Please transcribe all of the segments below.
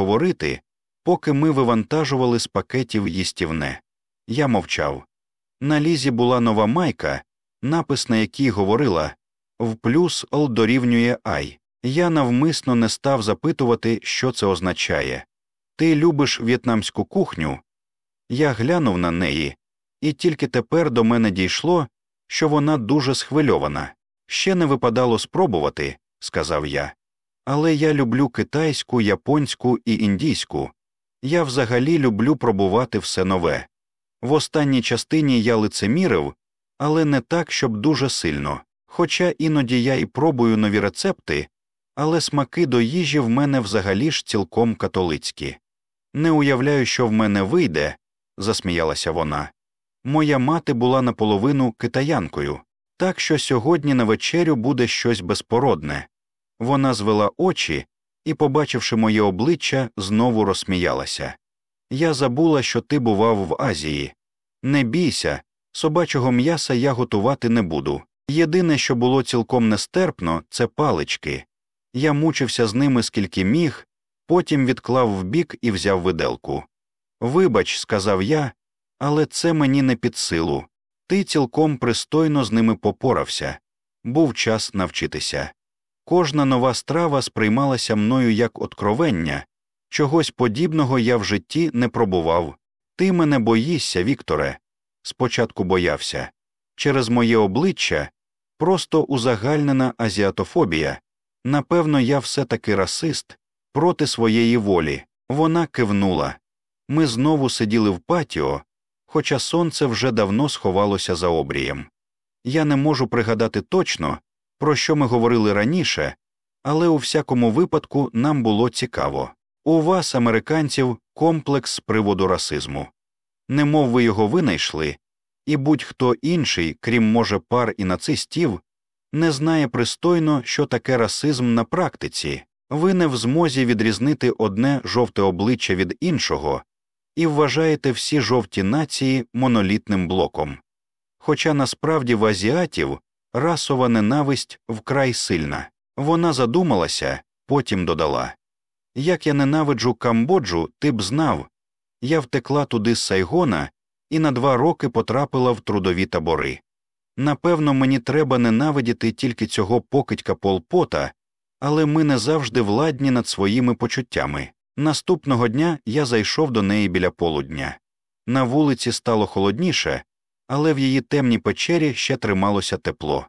говорити, поки ми вивантажували з пакетів їстівне. Я мовчав. На лізі була нова майка, напис на якій говорила в плюс Л дорівнює Ай. Я навмисно не став запитувати, що це означає. Ти любиш в'єтнамську кухню? Я глянув на неї, і тільки тепер до мене дійшло, що вона дуже схвильована. Ще не випадало спробувати, сказав я. Але я люблю китайську, японську і індійську. Я взагалі люблю пробувати все нове. В останній частині я лицемірив, але не так, щоб дуже сильно. Хоча іноді я і пробую нові рецепти, але смаки до їжі в мене взагалі ж цілком католицькі. Не уявляю, що в мене вийде, засміялася вона. Моя мати була наполовину китаянкою, так що сьогодні на вечерю буде щось безпородне. Вона звела очі і, побачивши моє обличчя, знову розсміялася. Я забула, що ти бував в Азії. Не бійся, собачого м'яса я готувати не буду. Єдине, що було цілком нестерпно, це палички. Я мучився з ними скільки міг, потім відклав вбік і взяв виделку. Вибач, сказав я, але це мені не під силу. Ти цілком пристойно з ними попорався. Був час навчитися. Кожна нова страва сприймалася мною як откровення, чогось подібного я в житті не пробував. Ти мене боїшся, Вікторе. Спочатку боявся. Через моє обличчя просто узагальнена азіатофобія. Напевно, я все таки расист проти своєї волі. Вона кивнула. Ми знову сиділи в патіо, хоча сонце вже давно сховалося за обрієм. Я не можу пригадати точно, про що ми говорили раніше, але у всякому випадку нам було цікаво. У вас, американців, комплекс з приводу расизму. Немов ви його винайшли, і будь-хто інший, крім може пар і нацистів, не знає пристойно, що таке расизм на практиці, ви не в змозі відрізнити одне жовте обличчя від іншого і вважаєте всі жовті нації монолітним блоком. Хоча насправді в азіатів расова ненависть вкрай сильна. Вона задумалася, потім додала Як я ненавиджу Камбоджу, ти б знав. Я втекла туди з Сайгона і на два роки потрапила в трудові табори. Напевно, мені треба ненавидіти тільки цього покидька Полпота, але ми не завжди владні над своїми почуттями. Наступного дня я зайшов до неї біля полудня. На вулиці стало холодніше, але в її темній печері ще трималося тепло.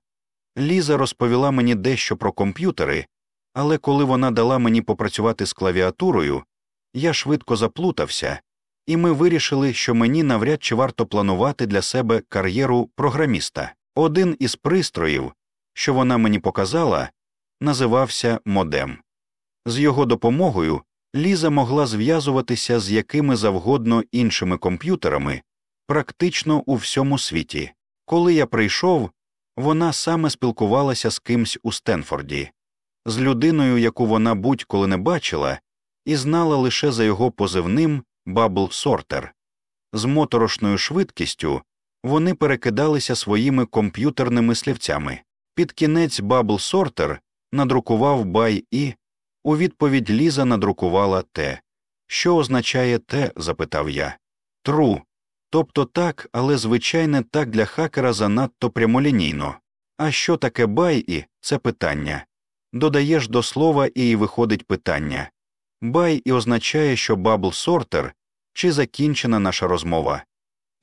Ліза розповіла мені дещо про комп'ютери, але коли вона дала мені попрацювати з клавіатурою, я швидко заплутався, і ми вирішили, що мені навряд чи варто планувати для себе кар'єру програміста. Один із пристроїв, що вона мені показала, називався модем. З його допомогою Ліза могла зв'язуватися з якими завгодно іншими комп'ютерами практично у всьому світі. Коли я прийшов, вона саме спілкувалася з кимсь у Стенфорді, з людиною, яку вона будь-коли не бачила, і знала лише за його позивним Бабл Сортер. З моторошною швидкістю вони перекидалися своїми комп'ютерними слівцями. Під кінець Бабл Сортер надрукував bye і у відповідь Ліза надрукувала те. Що означає те? запитав я. Тру. Тобто так, але звичайне так для хакера занадто прямолінійно. А що таке bye -і – це питання. Додаєш до слова і виходить питання. Bye і означає, що бабл сортер чи закінчена наша розмова.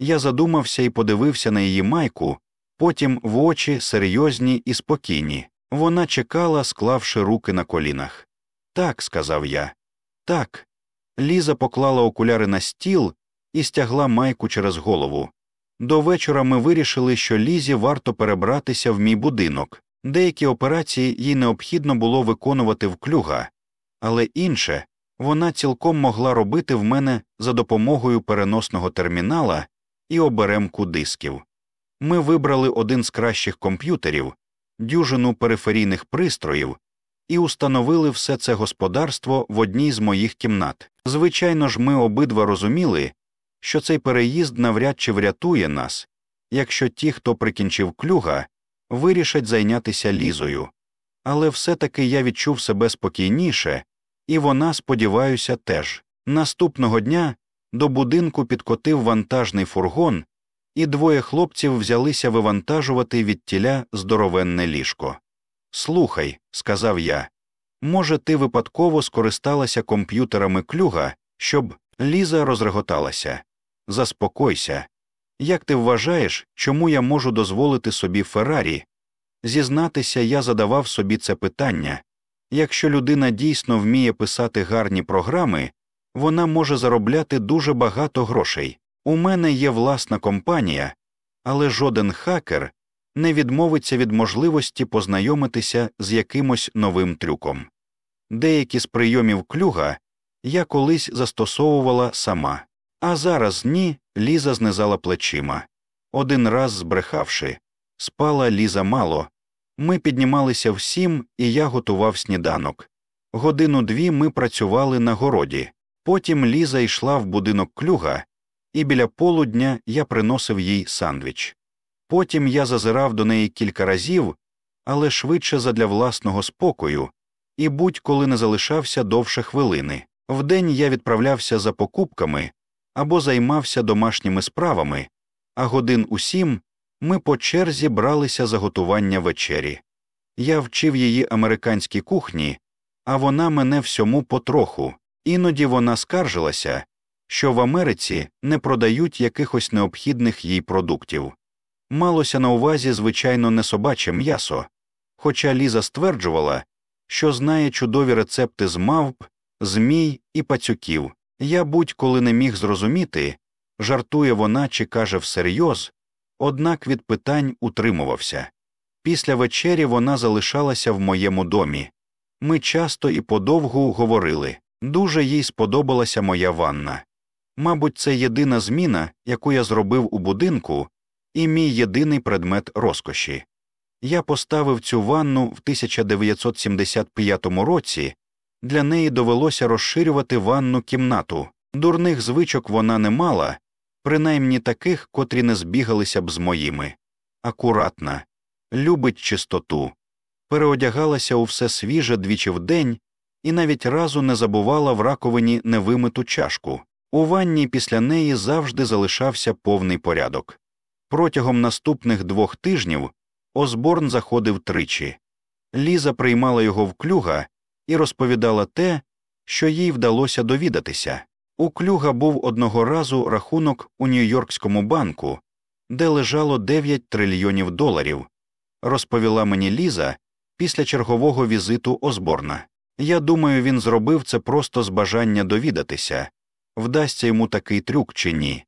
Я задумався і подивився на її майку, потім в очі серйозні і спокійні. Вона чекала, склавши руки на колінах. Так, сказав я. Так. Ліза поклала окуляри на стіл і стягла майку через голову. До вечора ми вирішили, що Лізі варто перебратися в мій будинок. Деякі операції їй необхідно було виконувати в клюга, але інше вона цілком могла робити в мене за допомогою переносного термінала і оберемку дисків. Ми вибрали один з кращих комп'ютерів, дюжину периферійних пристроїв і установили все це господарство в одній з моїх кімнат. Звичайно ж, ми обидва розуміли, що цей переїзд навряд чи врятує нас, якщо ті, хто прикінчив клюга, вирішать зайнятися лізою. Але все таки я відчув себе спокійніше І вона, сподіваюся, теж. Наступного дня до будинку підкотив вантажний фургон, і двоє хлопців взялися вивантажувати від тіля здоровенне ліжко. Слухай, сказав я, може, ти випадково скористалася комп'ютерами клюга, щоб Ліза розреготалася. Заспокойся. Як ти вважаєш, чому я можу дозволити собі Феррарі? Зізнатися, я задавав собі це питання якщо людина дійсно вміє писати гарні програми, вона може заробляти дуже багато грошей. У мене є власна компанія, але жоден хакер не відмовиться від можливості познайомитися з якимось новим трюком. Деякі з прийомів клюга я колись застосовувала сама, а зараз ні, Ліза знизала плечима. Один раз збрехавши, спала Ліза мало. Ми піднімалися всім, і я готував сніданок. Годину дві ми працювали на городі. Потім Ліза йшла в будинок клюга, і біля полудня я приносив їй сандвіч. Потім я зазирав до неї кілька разів, але швидше задля власного спокою, і будь-коли не залишався довше хвилини. Вдень я відправлявся за покупками або займався домашніми справами, а годин у сім ми по черзі бралися за готування вечері. Я вчив її американській кухні, а вона мене всьому потроху. Іноді вона скаржилася, що в Америці не продають якихось необхідних їй продуктів. Малося на увазі, звичайно, не собаче м'ясо, хоча Ліза стверджувала, що знає чудові рецепти з мавп, змій і пацюків. Я будь-коли не міг зрозуміти, жартує вона чи каже всерйоз, однак від питань утримувався. Після вечері вона залишалася в моєму домі. Ми часто і подовгу говорили дуже їй сподобалася моя ванна. Мабуть, це єдина зміна, яку я зробив у будинку, і мій єдиний предмет розкоші. Я поставив цю ванну в 1975 році, для неї довелося розширювати ванну кімнату. Дурних звичок вона не мала, принаймні таких, котрі не збігалися б з моїми. Акуратна, любить чистоту, переодягалася у все свіже двічі в день і навіть разу не забувала в раковині невимиту чашку. У ванні після неї завжди залишався повний порядок. Протягом наступних двох тижнів Осборн заходив тричі. Ліза приймала його в клюга і розповідала те, що їй вдалося довідатися. У клюга був одного разу рахунок у Нью-Йоркському банку, де лежало 9 трильйонів доларів, розповіла мені Ліза після чергового візиту Осборна. Я думаю, він зробив це просто з бажання довідатися, вдасться йому такий трюк чи ні.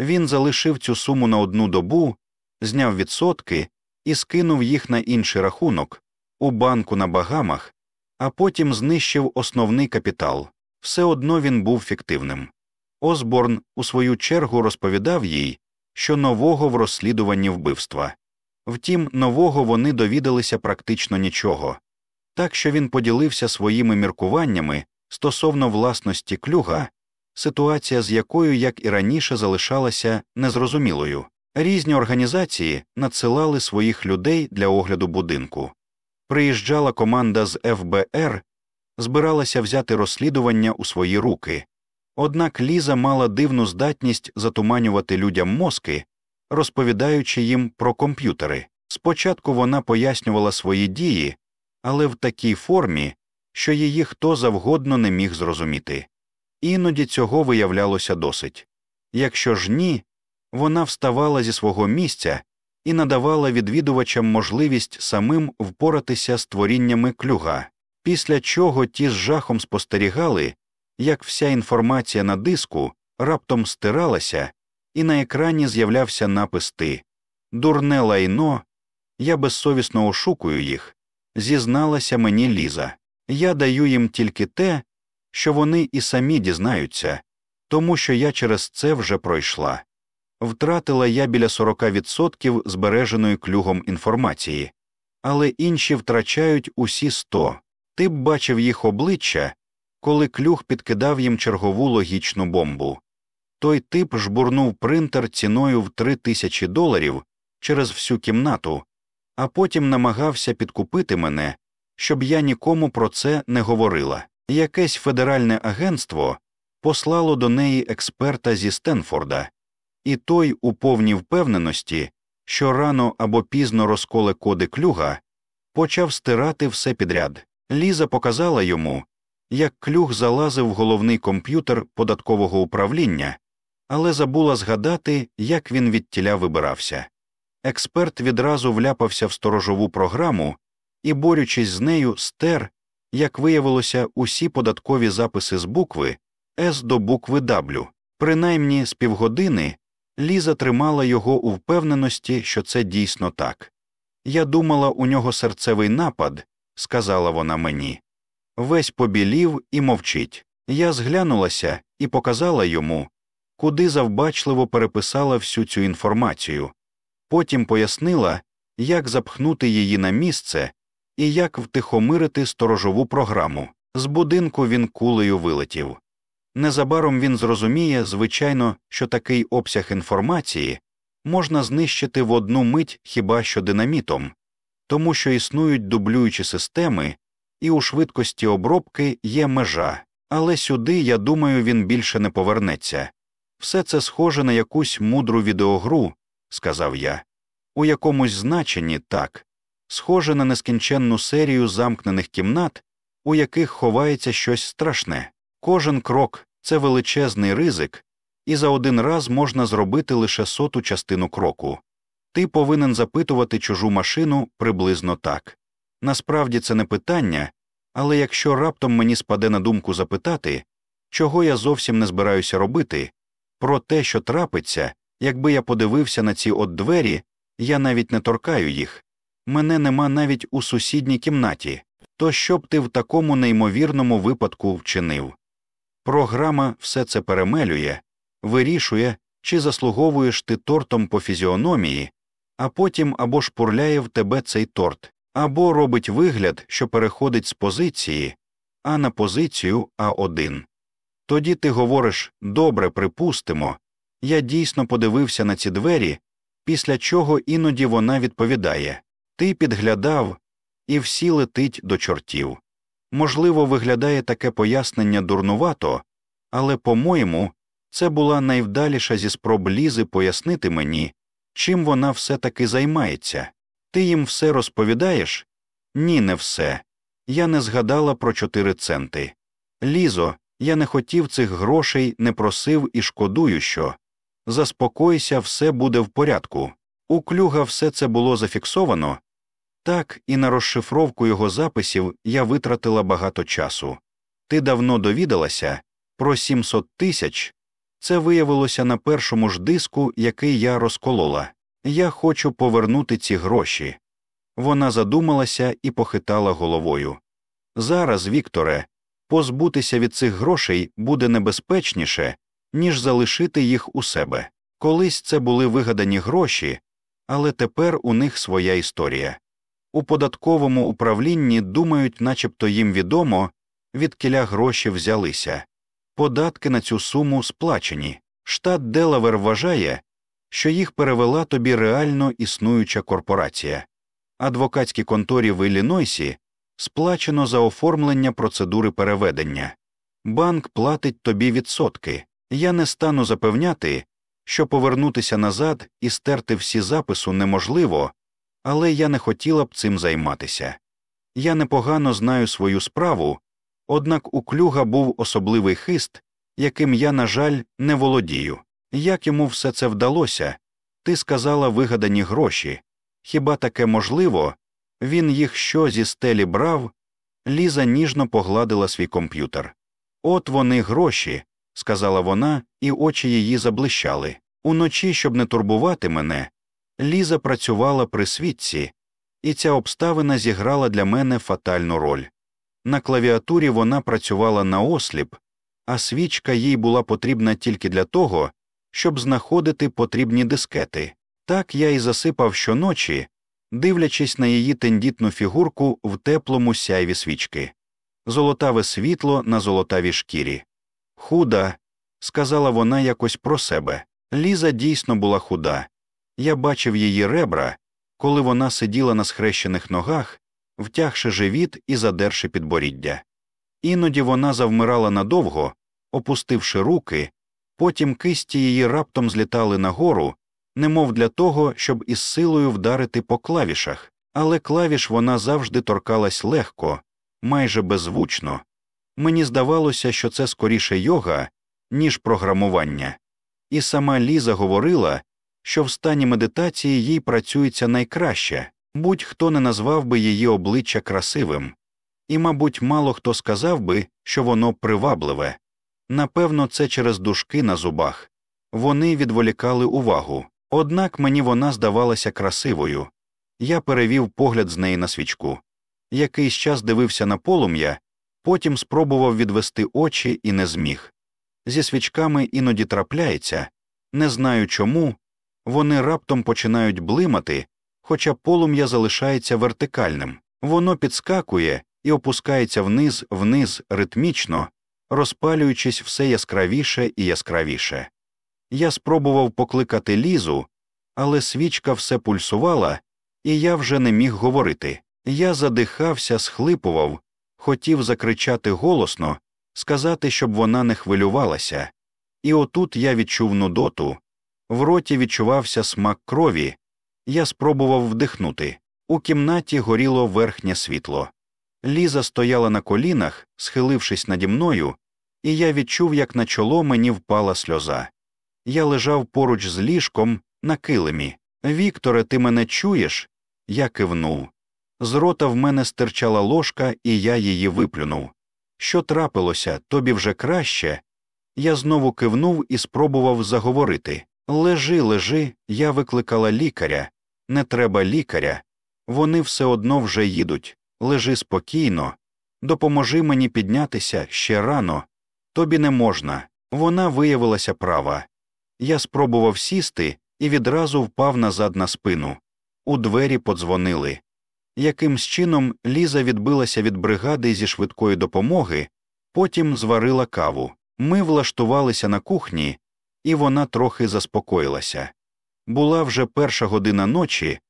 Він залишив цю суму на одну добу, зняв відсотки і скинув їх на інший рахунок у банку на багамах, а потім знищив основний капітал. Все одно він був фіктивним. Осборн у свою чергу розповідав їй, що нового в розслідуванні вбивства. Втім, нового вони довідалися практично нічого, так що він поділився своїми міркуваннями стосовно власності клюга, ситуація з якою, як і раніше, залишалася незрозумілою. Різні організації надсилали своїх людей для огляду будинку. Приїжджала команда з ФБР, збиралася взяти розслідування у свої руки, однак Ліза мала дивну здатність затуманювати людям мозки, розповідаючи їм про комп'ютери. Спочатку вона пояснювала свої дії, але в такій формі, що її хто завгодно не міг зрозуміти. Іноді цього виявлялося досить. Якщо ж ні, вона вставала зі свого місця і надавала відвідувачам можливість самим впоратися з творіннями клюга, після чого ті з жахом спостерігали, як вся інформація на диску раптом стиралася, і на екрані з'являвся напис «Ти». Дурне лайно, я безсовісно ошукую їх, зізналася мені Ліза. Я даю їм тільки те, що вони і самі дізнаються, тому що я через це вже пройшла. Втратила я біля 40% збереженої клюгом інформації, але інші втрачають усі 100. Ти б бачив їх обличчя, коли клюг підкидав їм чергову логічну бомбу. Той тип жбурнув принтер ціною в три тисячі доларів через всю кімнату, а потім намагався підкупити мене, щоб я нікому про це не говорила. Якесь федеральне агентство послало до неї експерта зі Стенфорда, і той, у повній впевненості, що рано або пізно розколе коди клюга, почав стирати все підряд. Ліза показала йому, як клюг залазив в головний комп'ютер податкового управління, але забула згадати, як він відтіля вибирався. Експерт відразу вляпався в сторожову програму і, борючись з нею, стер, як виявилося, усі податкові записи з букви С до букви W. Принаймні з півгодини Ліза тримала його у впевненості, що це дійсно так. Я думала, у нього серцевий напад, сказала вона мені. Весь побілів і мовчить. Я зглянулася і показала йому, куди завбачливо переписала всю цю інформацію, потім пояснила, як запхнути її на місце і як втихомирити сторожову програму. З будинку він кулею вилетів. Незабаром він зрозуміє, звичайно, що такий обсяг інформації можна знищити в одну мить хіба що динамітом, тому що існують дублюючі системи, і у швидкості обробки є межа, але сюди, я думаю, він більше не повернеться. Все це схоже на якусь мудру відеогру, сказав я, у якомусь значенні так, схоже на нескінченну серію замкнених кімнат, у яких ховається щось страшне. Кожен крок це величезний ризик, і за один раз можна зробити лише соту частину кроку. Ти повинен запитувати чужу машину приблизно так. Насправді це не питання, але якщо раптом мені спаде на думку запитати, чого я зовсім не збираюся робити, про те, що трапиться, якби я подивився на ці от двері, я навіть не торкаю їх. Мене нема навіть у сусідній кімнаті, то що б ти в такому неймовірному випадку вчинив? Програма все це перемелює, вирішує, чи заслуговуєш ти тортом по фізіономії, а потім або шпурляє в тебе цей торт, або робить вигляд, що переходить з позиції А на позицію А1. Тоді ти говориш добре, припустимо, я дійсно подивився на ці двері, після чого іноді вона відповідає Ти підглядав, і всі летить до чортів. Можливо, виглядає таке пояснення дурнувато, але, по-моєму, це була найвдаліша зі спроб лізи пояснити мені, чим вона все таки займається. Ти їм все розповідаєш? Ні, не все. Я не згадала про чотири центи. Лізо, я не хотів цих грошей, не просив і шкодую, що. Заспокойся, все буде в порядку. У клюга все це було зафіксовано, так, і на розшифровку його записів я витратила багато часу. Ти давно довідалася про 700 тисяч. Це виявилося на першому ж диску, який я розколола. Я хочу повернути ці гроші. Вона задумалася і похитала головою. Зараз, Вікторе, позбутися від цих грошей буде небезпечніше, ніж залишити їх у себе. Колись це були вигадані гроші, але тепер у них своя історія. У податковому управлінні думають, начебто їм відомо, відкіля гроші взялися. Податки на цю суму сплачені. Штат Делавер вважає, що їх перевела тобі реально існуюча корпорація. Адвокатській конторі в Іллінойсі сплачено за оформлення процедури переведення. Банк платить тобі відсотки. Я не стану запевняти, що повернутися назад і стерти всі запису неможливо але я не хотіла б цим займатися. Я непогано знаю свою справу, однак у клюга був особливий хист, яким я, на жаль, не володію. Як йому все це вдалося? Ти сказала вигадані гроші. Хіба таке можливо? Він їх що зі стелі брав? Ліза ніжно погладила свій комп'ютер. От вони гроші, сказала вона, і очі її заблищали. Уночі, щоб не турбувати мене, Ліза працювала при світці, і ця обставина зіграла для мене фатальну роль. На клавіатурі вона працювала наосліп, а свічка їй була потрібна тільки для того, щоб знаходити потрібні дискети. Так я й засипав щоночі, дивлячись на її тендітну фігурку в теплому сяйві свічки, золотаве світло на золотавій шкірі. Худа, сказала вона якось про себе. Ліза дійсно була худа. Я бачив її ребра, коли вона сиділа на схрещених ногах, втягши живіт і задерши підборіддя. Іноді вона завмирала надовго, опустивши руки, потім кисті її раптом злітали нагору, немов для того, щоб із силою вдарити по клавішах, але клавіш вона завжди торкалась легко, майже беззвучно. Мені здавалося, що це скоріше йога, ніж програмування, і сама Ліза говорила, що в стані медитації їй працюється найкраще, будь-хто не назвав би її обличчя красивим, і, мабуть, мало хто сказав би, що воно привабливе. Напевно, це через дужки на зубах. Вони відволікали увагу, однак мені вона здавалася красивою. Я перевів погляд з неї на свічку. Якийсь час дивився на полум'я, потім спробував відвести очі і не зміг. Зі свічками іноді трапляється, не знаю чому, вони раптом починають блимати, хоча полум'я залишається вертикальним, воно підскакує і опускається вниз, вниз ритмічно, розпалюючись все яскравіше і яскравіше. Я спробував покликати лізу, але свічка все пульсувала, і я вже не міг говорити. Я задихався, схлипував, хотів закричати голосно, сказати, щоб вона не хвилювалася. І отут я відчув нудоту. В роті відчувався смак крові. Я спробував вдихнути. У кімнаті горіло верхнє світло. Ліза стояла на колінах, схилившись наді мною, і я відчув, як на чоло мені впала сльоза. Я лежав поруч з ліжком на килимі. Вікторе, ти мене чуєш? Я кивнув. З рота в мене стирчала ложка, і я її виплюнув. Що трапилося, тобі вже краще? Я знову кивнув і спробував заговорити. Лежи, лежи, я викликала лікаря. Не треба лікаря. Вони все одно вже їдуть. Лежи спокійно, допоможи мені піднятися ще рано. Тобі не можна. Вона виявилася права. Я спробував сісти і відразу впав назад на спину. У двері подзвонили. Якимсь чином Ліза відбилася від бригади зі швидкої допомоги, потім зварила каву. Ми влаштувалися на кухні, і вона трохи заспокоїлася. Була вже перша година ночі,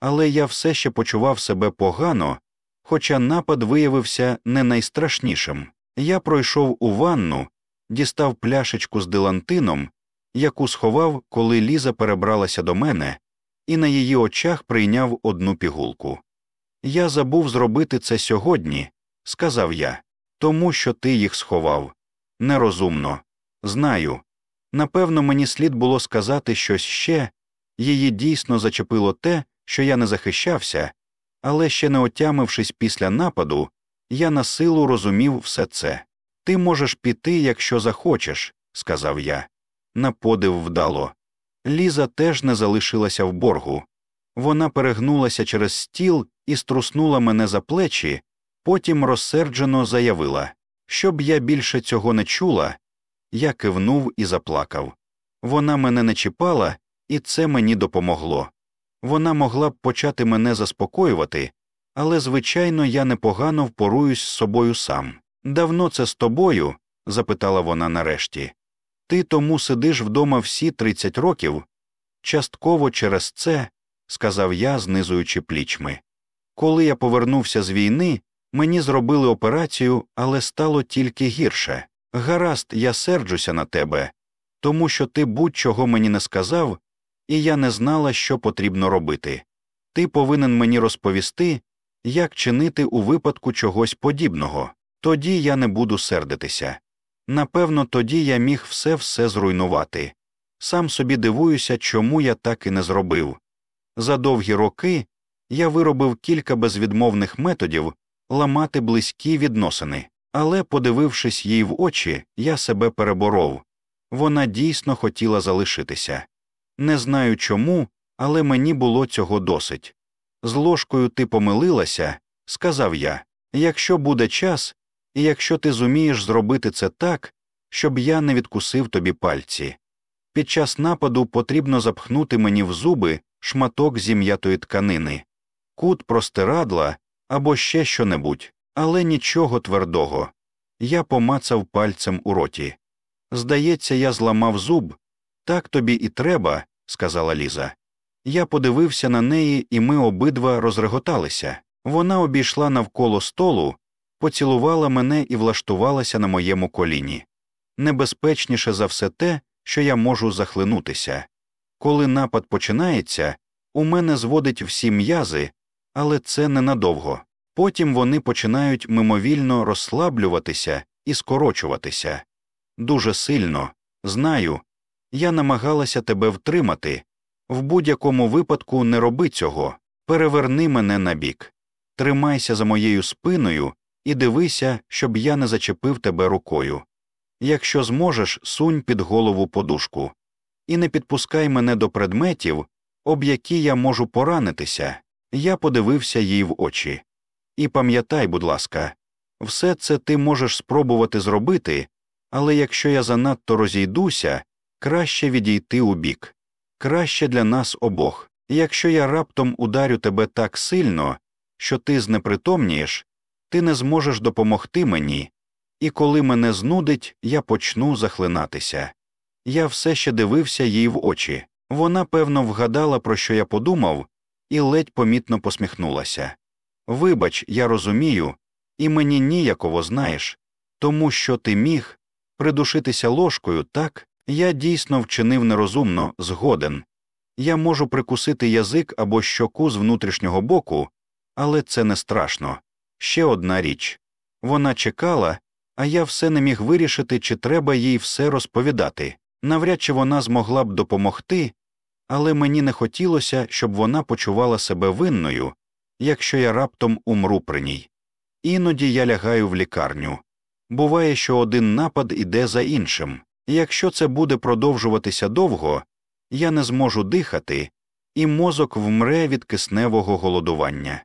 але я все ще почував себе погано, хоча напад виявився не найстрашнішим. Я пройшов у ванну, дістав пляшечку з дилантином, яку сховав, коли Ліза перебралася до мене, і на її очах прийняв одну пігулку. Я забув зробити це сьогодні, сказав я, тому що ти їх сховав. Нерозумно. Знаю. Напевно, мені слід було сказати щось ще, її дійсно зачепило те, що я не захищався, але ще не отямившись після нападу, я на силу розумів все це. Ти можеш піти, якщо захочеш, сказав я. На подив вдало. Ліза теж не залишилася в боргу. Вона перегнулася через стіл і струснула мене за плечі, потім розсерджено заявила щоб я більше цього не чула. Я кивнув і заплакав. Вона мене не чіпала, і це мені допомогло. Вона могла б почати мене заспокоювати, але, звичайно, я непогано впоруюсь з собою сам. Давно це з тобою? запитала вона нарешті. Ти тому сидиш вдома всі 30 років? Частково через це, сказав я, знизуючи плічми. Коли я повернувся з війни, мені зробили операцію, але стало тільки гірше. Гаразд, я серджуся на тебе, тому що ти будь-чого мені не сказав, і я не знала, що потрібно робити. Ти повинен мені розповісти, як чинити у випадку чогось подібного, тоді я не буду сердитися. Напевно, тоді я міг все все зруйнувати. Сам собі дивуюся, чому я так і не зробив. За довгі роки я виробив кілька безвідмовних методів ламати близькі відносини, але, подивившись їй в очі, я себе переборов вона дійсно хотіла залишитися. Не знаю чому, але мені було цього досить. З ложкою ти помилилася, сказав я, якщо буде час, і якщо ти зумієш зробити це так, щоб я не відкусив тобі пальці. Під час нападу потрібно запхнути мені в зуби шматок зім'ятої тканини, кут простирадла або ще що-небудь, але нічого твердого. Я помацав пальцем у роті. Здається, я зламав зуб. Так тобі і треба, сказала Ліза. Я подивився на неї, і ми обидва розреготалися. Вона обійшла навколо столу, поцілувала мене і влаштувалася на моєму коліні. Небезпечніше за все те, що я можу захлинутися. Коли напад починається, у мене зводить всі м'язи, але це ненадовго. Потім вони починають мимовільно розслаблюватися і скорочуватися. Дуже сильно, знаю, я намагалася тебе втримати. В будь-якому випадку не роби цього, переверни мене на бік. тримайся за моєю спиною і дивися, щоб я не зачепив тебе рукою. Якщо зможеш, сунь під голову подушку, і не підпускай мене до предметів, об які я можу поранитися. Я подивився їй в очі. І пам'ятай, будь ласка, все це ти можеш спробувати зробити, але якщо я занадто розійдуся, краще відійти у бік. краще для нас обох. Якщо я раптом ударю тебе так сильно, що ти знепритомнієш, ти не зможеш допомогти мені, і коли мене знудить, я почну захлинатися. Я все ще дивився їй в очі. Вона, певно, вгадала, про що я подумав, і ледь помітно посміхнулася. Вибач, я розумію, і мені ніяково знаєш, тому що ти міг придушитися ложкою, так я дійсно вчинив нерозумно, згоден. Я можу прикусити язик або щоку з внутрішнього боку, але це не страшно. Ще одна річ вона чекала, а я все не міг вирішити, чи треба їй все розповідати. Навряд чи вона змогла б допомогти, але мені не хотілося, щоб вона почувала себе винною, якщо я раптом умру при ній. Іноді я лягаю в лікарню. Буває, що один напад іде за іншим, якщо це буде продовжуватися довго, я не зможу дихати, і мозок вмре від кисневого голодування.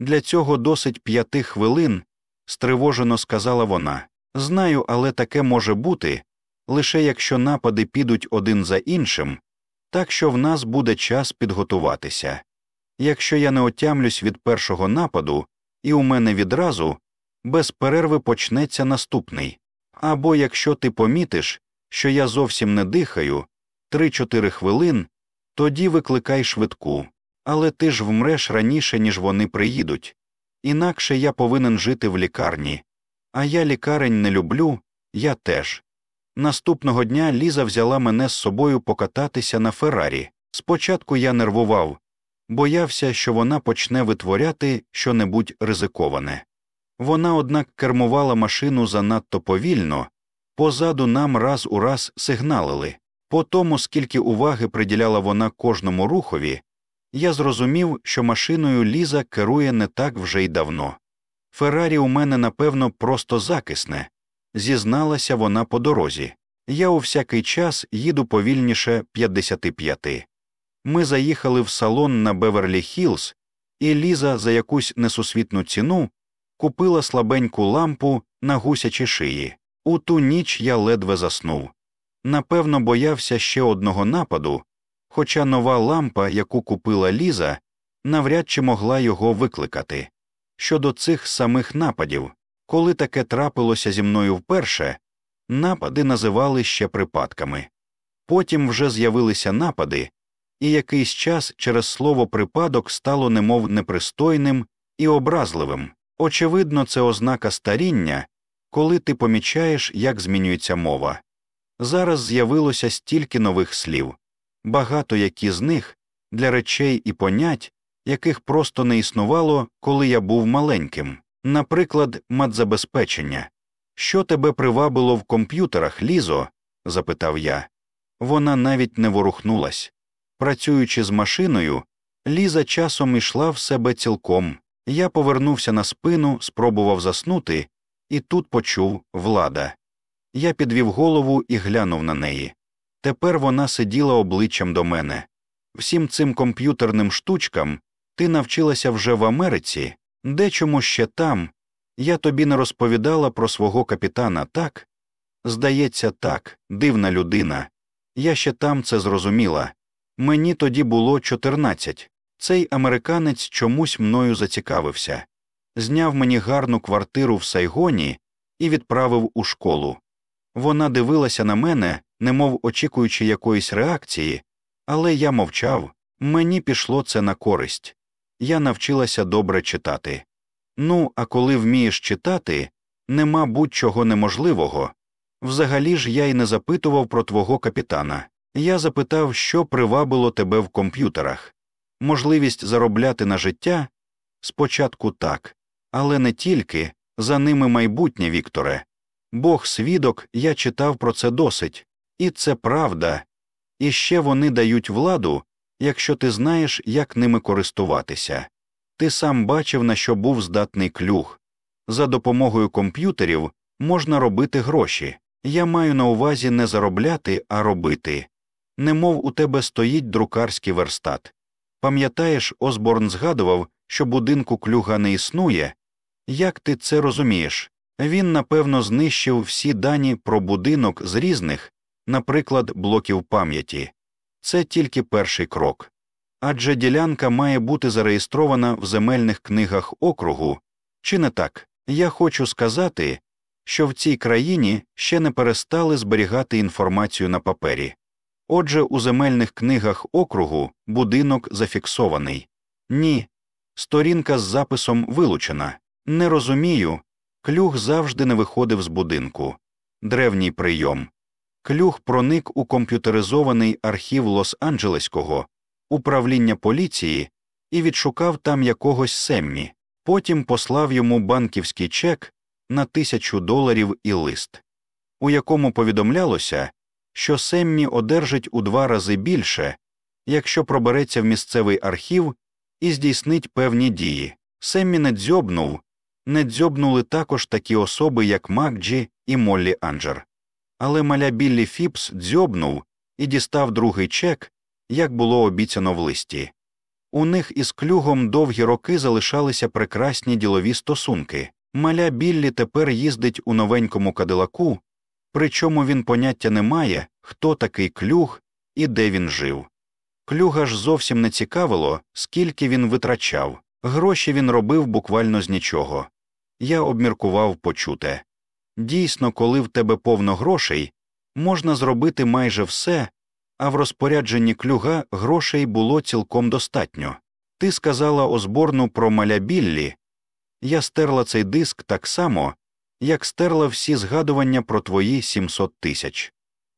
Для цього досить п'яти хвилин, стривожено сказала вона. Знаю, але таке може бути лише якщо напади підуть один за іншим, так що в нас буде час підготуватися. Якщо я не отямлюсь від першого нападу, і у мене відразу без перерви почнеться наступний, або якщо ти помітиш, що я зовсім не дихаю, 3-4 хвилин, тоді викликай швидку, але ти ж вмреш раніше, ніж вони приїдуть. Інакше я повинен жити в лікарні, а я лікарень не люблю, я теж. Наступного дня Ліза взяла мене з собою покататися на Феррарі. Спочатку я нервував, боявся, що вона почне витворяти щонебудь ризиковане. Вона, однак, кермувала машину занадто повільно, позаду нам раз у раз сигналили. По тому, скільки уваги приділяла вона кожному рухові, я зрозумів, що машиною Ліза керує не так вже й давно. Феррарі у мене, напевно, просто закисне, зізналася вона по дорозі. Я у всякий час їду повільніше 55. Ми заїхали в салон на Беверлі Хіллз, і Ліза за якусь несусвітну ціну купила слабеньку лампу на гусячі шиї. У ту ніч я ледве заснув. Напевно, боявся ще одного нападу, хоча нова лампа, яку купила Ліза, навряд чи могла його викликати. Щодо цих самих нападів, коли таке трапилося зі мною вперше, напади називали ще припадками. Потім вже з'явилися напади, і якийсь час через слово припадок стало немов непристойним і образливим. Очевидно, це ознака старіння, коли ти помічаєш, як змінюється мова. Зараз з'явилося стільки нових слів, багато які з них для речей і понять, яких просто не існувало, коли я був маленьким, наприклад, матзабезпечення. Що тебе привабило в комп'ютерах, Лізо? запитав я. Вона навіть не ворухнулась. Працюючи з машиною, Ліза часом йшла в себе цілком. Я повернувся на спину, спробував заснути, і тут почув влада. Я підвів голову і глянув на неї. Тепер вона сиділа обличчям до мене. Всім цим комп'ютерним штучкам ти навчилася вже в Америці, дечому ще там. Я тобі не розповідала про свого капітана, так? Здається, так, дивна людина. Я ще там це зрозуміла. Мені тоді було 14. Цей американець чомусь мною зацікавився, зняв мені гарну квартиру в Сайгоні і відправив у школу. Вона дивилася на мене, немов очікуючи якоїсь реакції, але я мовчав, мені пішло це на користь. Я навчилася добре читати. Ну, а коли вмієш читати, нема будь-чого неможливого. Взагалі ж я й не запитував про твого капітана. Я запитав, що привабило тебе в комп'ютерах. Можливість заробляти на життя? Спочатку так, але не тільки, за ними майбутнє, Вікторе. Бог свідок, я читав про це досить, і це правда. І ще вони дають владу, якщо ти знаєш, як ними користуватися. Ти сам бачив, на що був здатний клюг. За допомогою комп'ютерів можна робити гроші. Я маю на увазі не заробляти, а робити. Немов у тебе стоїть друкарський верстат. Пам'ятаєш, Осборн згадував, що будинку клюга не існує. Як ти це розумієш? Він, напевно, знищив всі дані про будинок з різних, наприклад, блоків пам'яті. Це тільки перший крок. Адже ділянка має бути зареєстрована в земельних книгах округу, чи не так? Я хочу сказати, що в цій країні ще не перестали зберігати інформацію на папері. Отже, у земельних книгах округу будинок зафіксований. Ні. Сторінка з записом вилучена. Не розумію. Клюг завжди не виходив з будинку. Древній прийом. Клюг проник у комп'ютеризований архів Лос-Анджелеського управління поліції і відшукав там якогось Семмі, потім послав йому банківський чек на тисячу доларів і лист, у якому повідомлялося, що Семмі одержить у два рази більше, якщо пробереться в місцевий архів і здійснить певні дії. Семмі не дзьобнув, не дзьобнули також такі особи, як Макджі і Моллі Анджер. Але маля Біллі Фіпс дзьобнув і дістав другий чек, як було обіцяно в листі. У них із Клюгом довгі роки залишалися прекрасні ділові стосунки. Маля Біллі тепер їздить у новенькому кадилаку, причому він поняття не має, хто такий Клюг і де він жив. Клюга ж зовсім не цікавило, скільки він витрачав, гроші він робив буквально з нічого. Я обміркував почуте. Дійсно, коли в тебе повно грошей, можна зробити майже все, а в розпорядженні клюга грошей було цілком достатньо. Ти сказала Озборну про маля Біллі. Я стерла цей диск так само, як стерла всі згадування про твої 700 тисяч.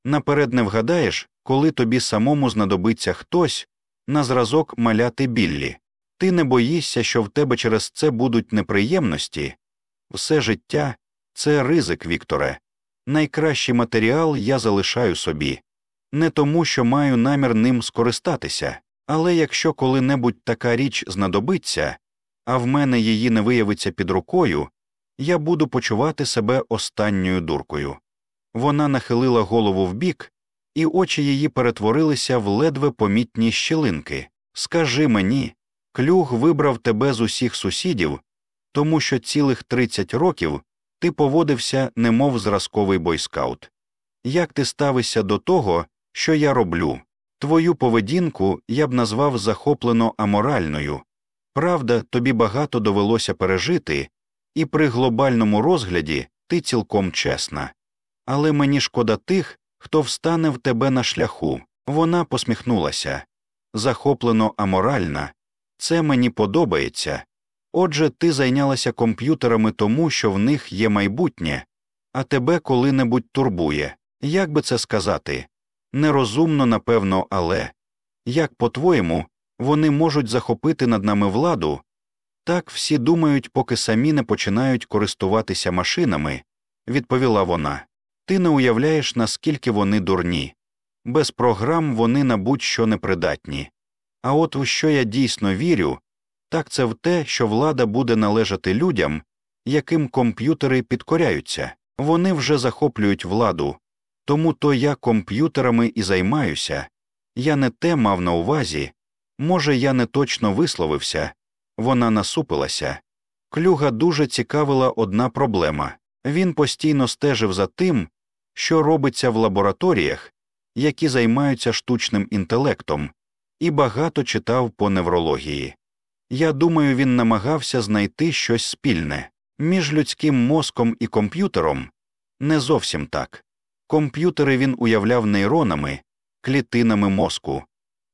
Наперед не вгадаєш, коли тобі самому знадобиться хтось на зразок маляти Біллі. Ти не боїшся, що в тебе через це будуть неприємності. Все життя це ризик, Вікторе. Найкращий матеріал я залишаю собі, не тому, що маю намір ним скористатися, але якщо коли-небудь така річ знадобиться, а в мене її не виявиться під рукою, я буду почувати себе останньою дуркою. Вона нахилила голову вбік, і очі її перетворилися в ледве помітні щілинки. Скажи мені, клюг вибрав тебе з усіх сусідів, тому що цілих тридцять років ти поводився, немов зразковий бойскаут. Як ти ставишся до того, що я роблю? Твою поведінку я б назвав захоплено аморальною. Правда, тобі багато довелося пережити, і при глобальному розгляді ти цілком чесна. Але мені шкода тих, хто встане в тебе на шляху. Вона посміхнулася. Захоплено аморальна. Це мені подобається. Отже, ти зайнялася комп'ютерами тому, що в них є майбутнє, а тебе коли-небудь турбує. Як би це сказати? Нерозумно, напевно, але як, по-твоєму, вони можуть захопити над нами владу? Так всі думають, поки самі не починають користуватися машинами, відповіла вона. Ти не уявляєш, наскільки вони дурні. Без програм вони на будь-що непридатні. А от у що я дійсно вірю, так це в те, що влада буде належати людям, яким комп'ютери підкоряються, вони вже захоплюють владу, тому то я комп'ютерами і займаюся. Я не те мав на увазі, може, я не точно висловився, вона насупилася. Клюга дуже цікавила одна проблема він постійно стежив за тим, що робиться в лабораторіях, які займаються штучним інтелектом, і багато читав по неврології. Я думаю, він намагався знайти щось спільне між людським мозком і комп'ютером не зовсім так. Комп'ютери він уявляв нейронами, клітинами мозку.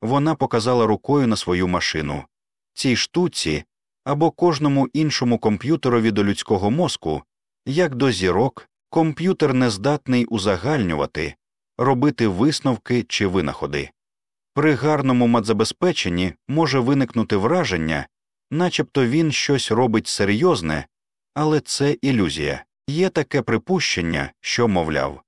Вона показала рукою на свою машину. Цій штуці або кожному іншому комп'ютерові до людського мозку, як до зірок, комп'ютер не здатний узагальнювати, робити висновки чи винаходи. При гарному мадзабезпеченні може виникнути враження, начебто він щось робить серйозне, але це ілюзія. Є таке припущення, що, мовляв,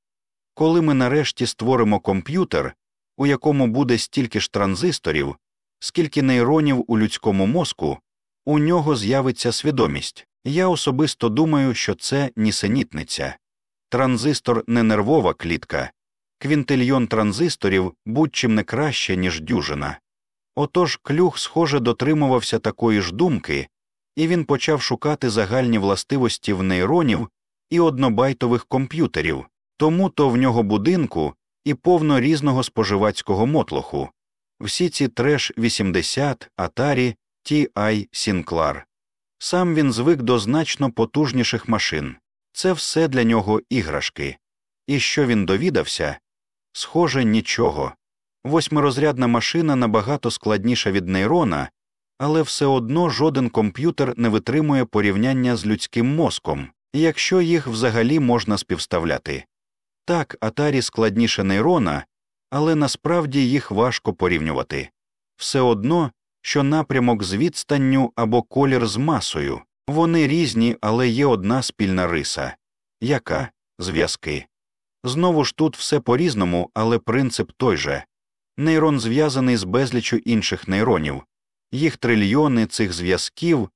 коли ми нарешті створимо комп'ютер, у якому буде стільки ж транзисторів, скільки нейронів у людському мозку, у нього з'явиться свідомість. Я особисто думаю, що це нісенітниця. Транзистор не нервова клітка, квінтильйон транзисторів будь-чим не краще, ніж дюжина. Отож клюх, схоже, дотримувався такої ж думки, і він почав шукати загальні властивості в нейронів і однобайтових комп'ютерів, тому то в нього будинку і повно різного споживацького мотлоху, всі ці треш 80, Atari, TI, Sinclair. Сам він звик до значно потужніших машин це все для нього іграшки. І що він довідався? Схоже, нічого. Восьмирозрядна машина набагато складніша від нейрона, але все одно жоден комп'ютер не витримує порівняння з людським мозком, якщо їх взагалі можна співставляти. Так, Атарі складніше нейрона, але насправді їх важко порівнювати все одно, що напрямок з відстанню або колір з масою. Вони різні, але є одна спільна риса яка зв'язки. Знову ж тут все по різному, але принцип той же нейрон зв'язаний з безлічю інших нейронів, їх трильйони цих зв'язків,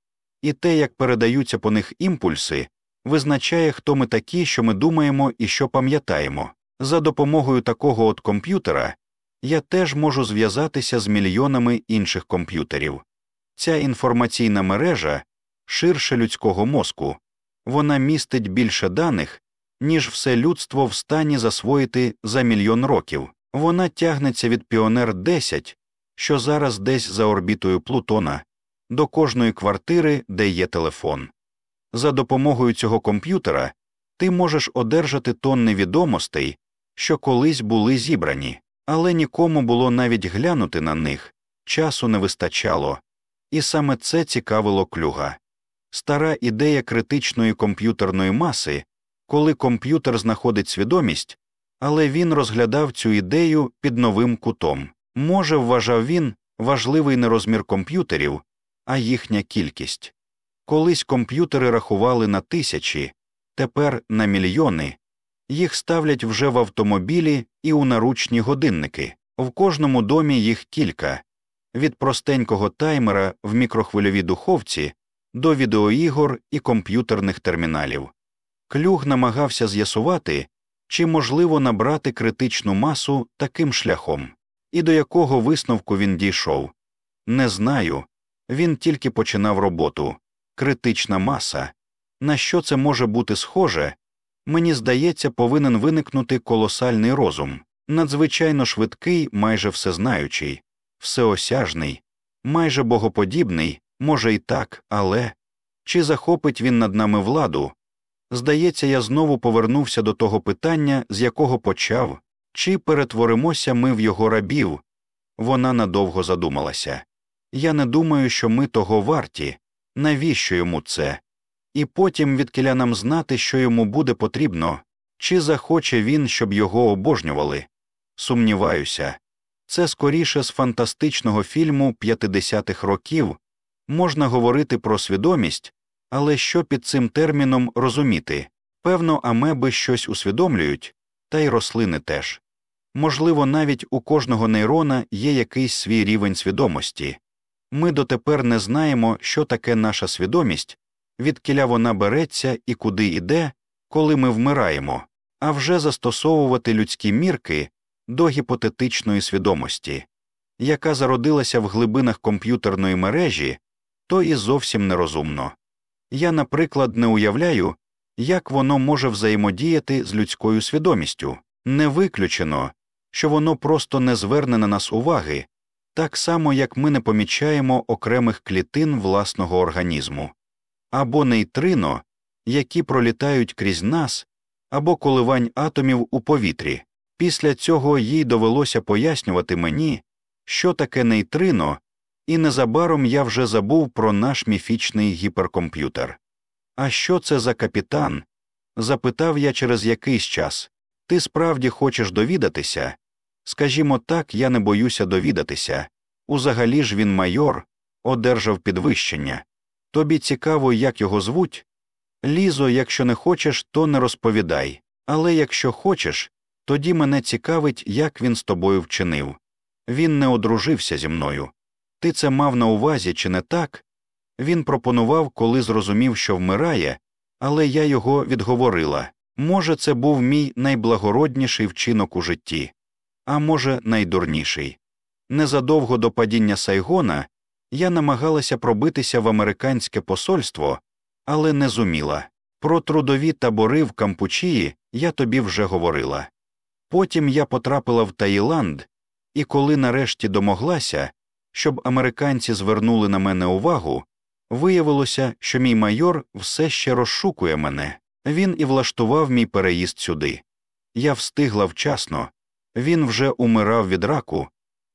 і те, як передаються по них імпульси, визначає, хто ми такі, що ми думаємо і що пам'ятаємо. За допомогою такого от комп'ютера я теж можу зв'язатися з мільйонами інших комп'ютерів. Ця інформаційна мережа ширше людського мозку, вона містить більше даних, ніж все людство в стані засвоїти за мільйон років. Вона тягнеться від Піонер 10, що зараз десь за орбітою Плутона, до кожної квартири, де є телефон. За допомогою цього комп'ютера ти можеш одержати тонни відомостей, що колись були зібрані, але нікому було навіть глянути на них, часу не вистачало, і саме це цікавило клюга. Стара ідея критичної комп'ютерної маси, коли комп'ютер знаходить свідомість, але він розглядав цю ідею під новим кутом. Може, вважав він важливий не розмір комп'ютерів, а їхня кількість. Колись комп'ютери рахували на тисячі, тепер на мільйони, їх ставлять вже в автомобілі і у наручні годинники, в кожному домі їх кілька, від простенького таймера в мікрохвильовій духовці до відеоігор і комп'ютерних терміналів. Клюг намагався з'ясувати, чи можливо набрати критичну масу таким шляхом, і до якого висновку він дійшов. Не знаю. Він тільки починав роботу. Критична маса. На що це може бути схоже? Мені здається, повинен виникнути колосальний розум, надзвичайно швидкий, майже всезнаючий, всеосяжний, майже богоподібний, може і так, але чи захопить він над нами владу? Здається, я знову повернувся до того питання, з якого почав, чи перетворимося ми в його рабів. Вона надовго задумалася. Я не думаю, що ми того варті, навіщо йому це? І потім відкіля нам знати, що йому буде потрібно, чи захоче він, щоб його обожнювали. Сумніваюся, це скоріше з фантастичного фільму 50-х років можна говорити про свідомість, але що під цим терміном розуміти? Певно, амеби щось усвідомлюють, та й рослини теж. Можливо, навіть у кожного нейрона є якийсь свій рівень свідомості. Ми дотепер не знаємо, що таке наша свідомість, відкіля вона береться і куди йде, коли ми вмираємо, а вже застосовувати людські мірки до гіпотетичної свідомості, яка зародилася в глибинах комп'ютерної мережі, то і зовсім нерозумно. Я, наприклад, не уявляю, як воно може взаємодіяти з людською свідомістю, не виключено, що воно просто не зверне на нас уваги, так само як ми не помічаємо окремих клітин власного організму, або нейтрино, які пролітають крізь нас, або коливань атомів у повітрі. Після цього їй довелося пояснювати мені, що таке нейтрино І незабаром я вже забув про наш міфічний гіперкомп'ютер. А що це за капітан? запитав я через якийсь час. Ти справді хочеш довідатися? Скажімо так, я не боюся довідатися. Узагалі ж він майор, одержав підвищення. Тобі цікаво, як його звуть? Лізо, якщо не хочеш, то не розповідай, але якщо хочеш, тоді мене цікавить, як він з тобою вчинив. Він не одружився зі мною. Ти це мав на увазі, чи не так? Він пропонував, коли зрозумів, що вмирає, але я його відговорила може, це був мій найблагородніший вчинок у житті, а може, найдурніший. Незадовго до падіння Сайгона я намагалася пробитися в американське посольство, але не зуміла. Про трудові табори в Кампучії я тобі вже говорила. Потім я потрапила в Таїланд, і коли нарешті домоглася, щоб американці звернули на мене увагу, виявилося, що мій майор все ще розшукує мене. Він і влаштував мій переїзд сюди. Я встигла вчасно, він вже умирав від раку.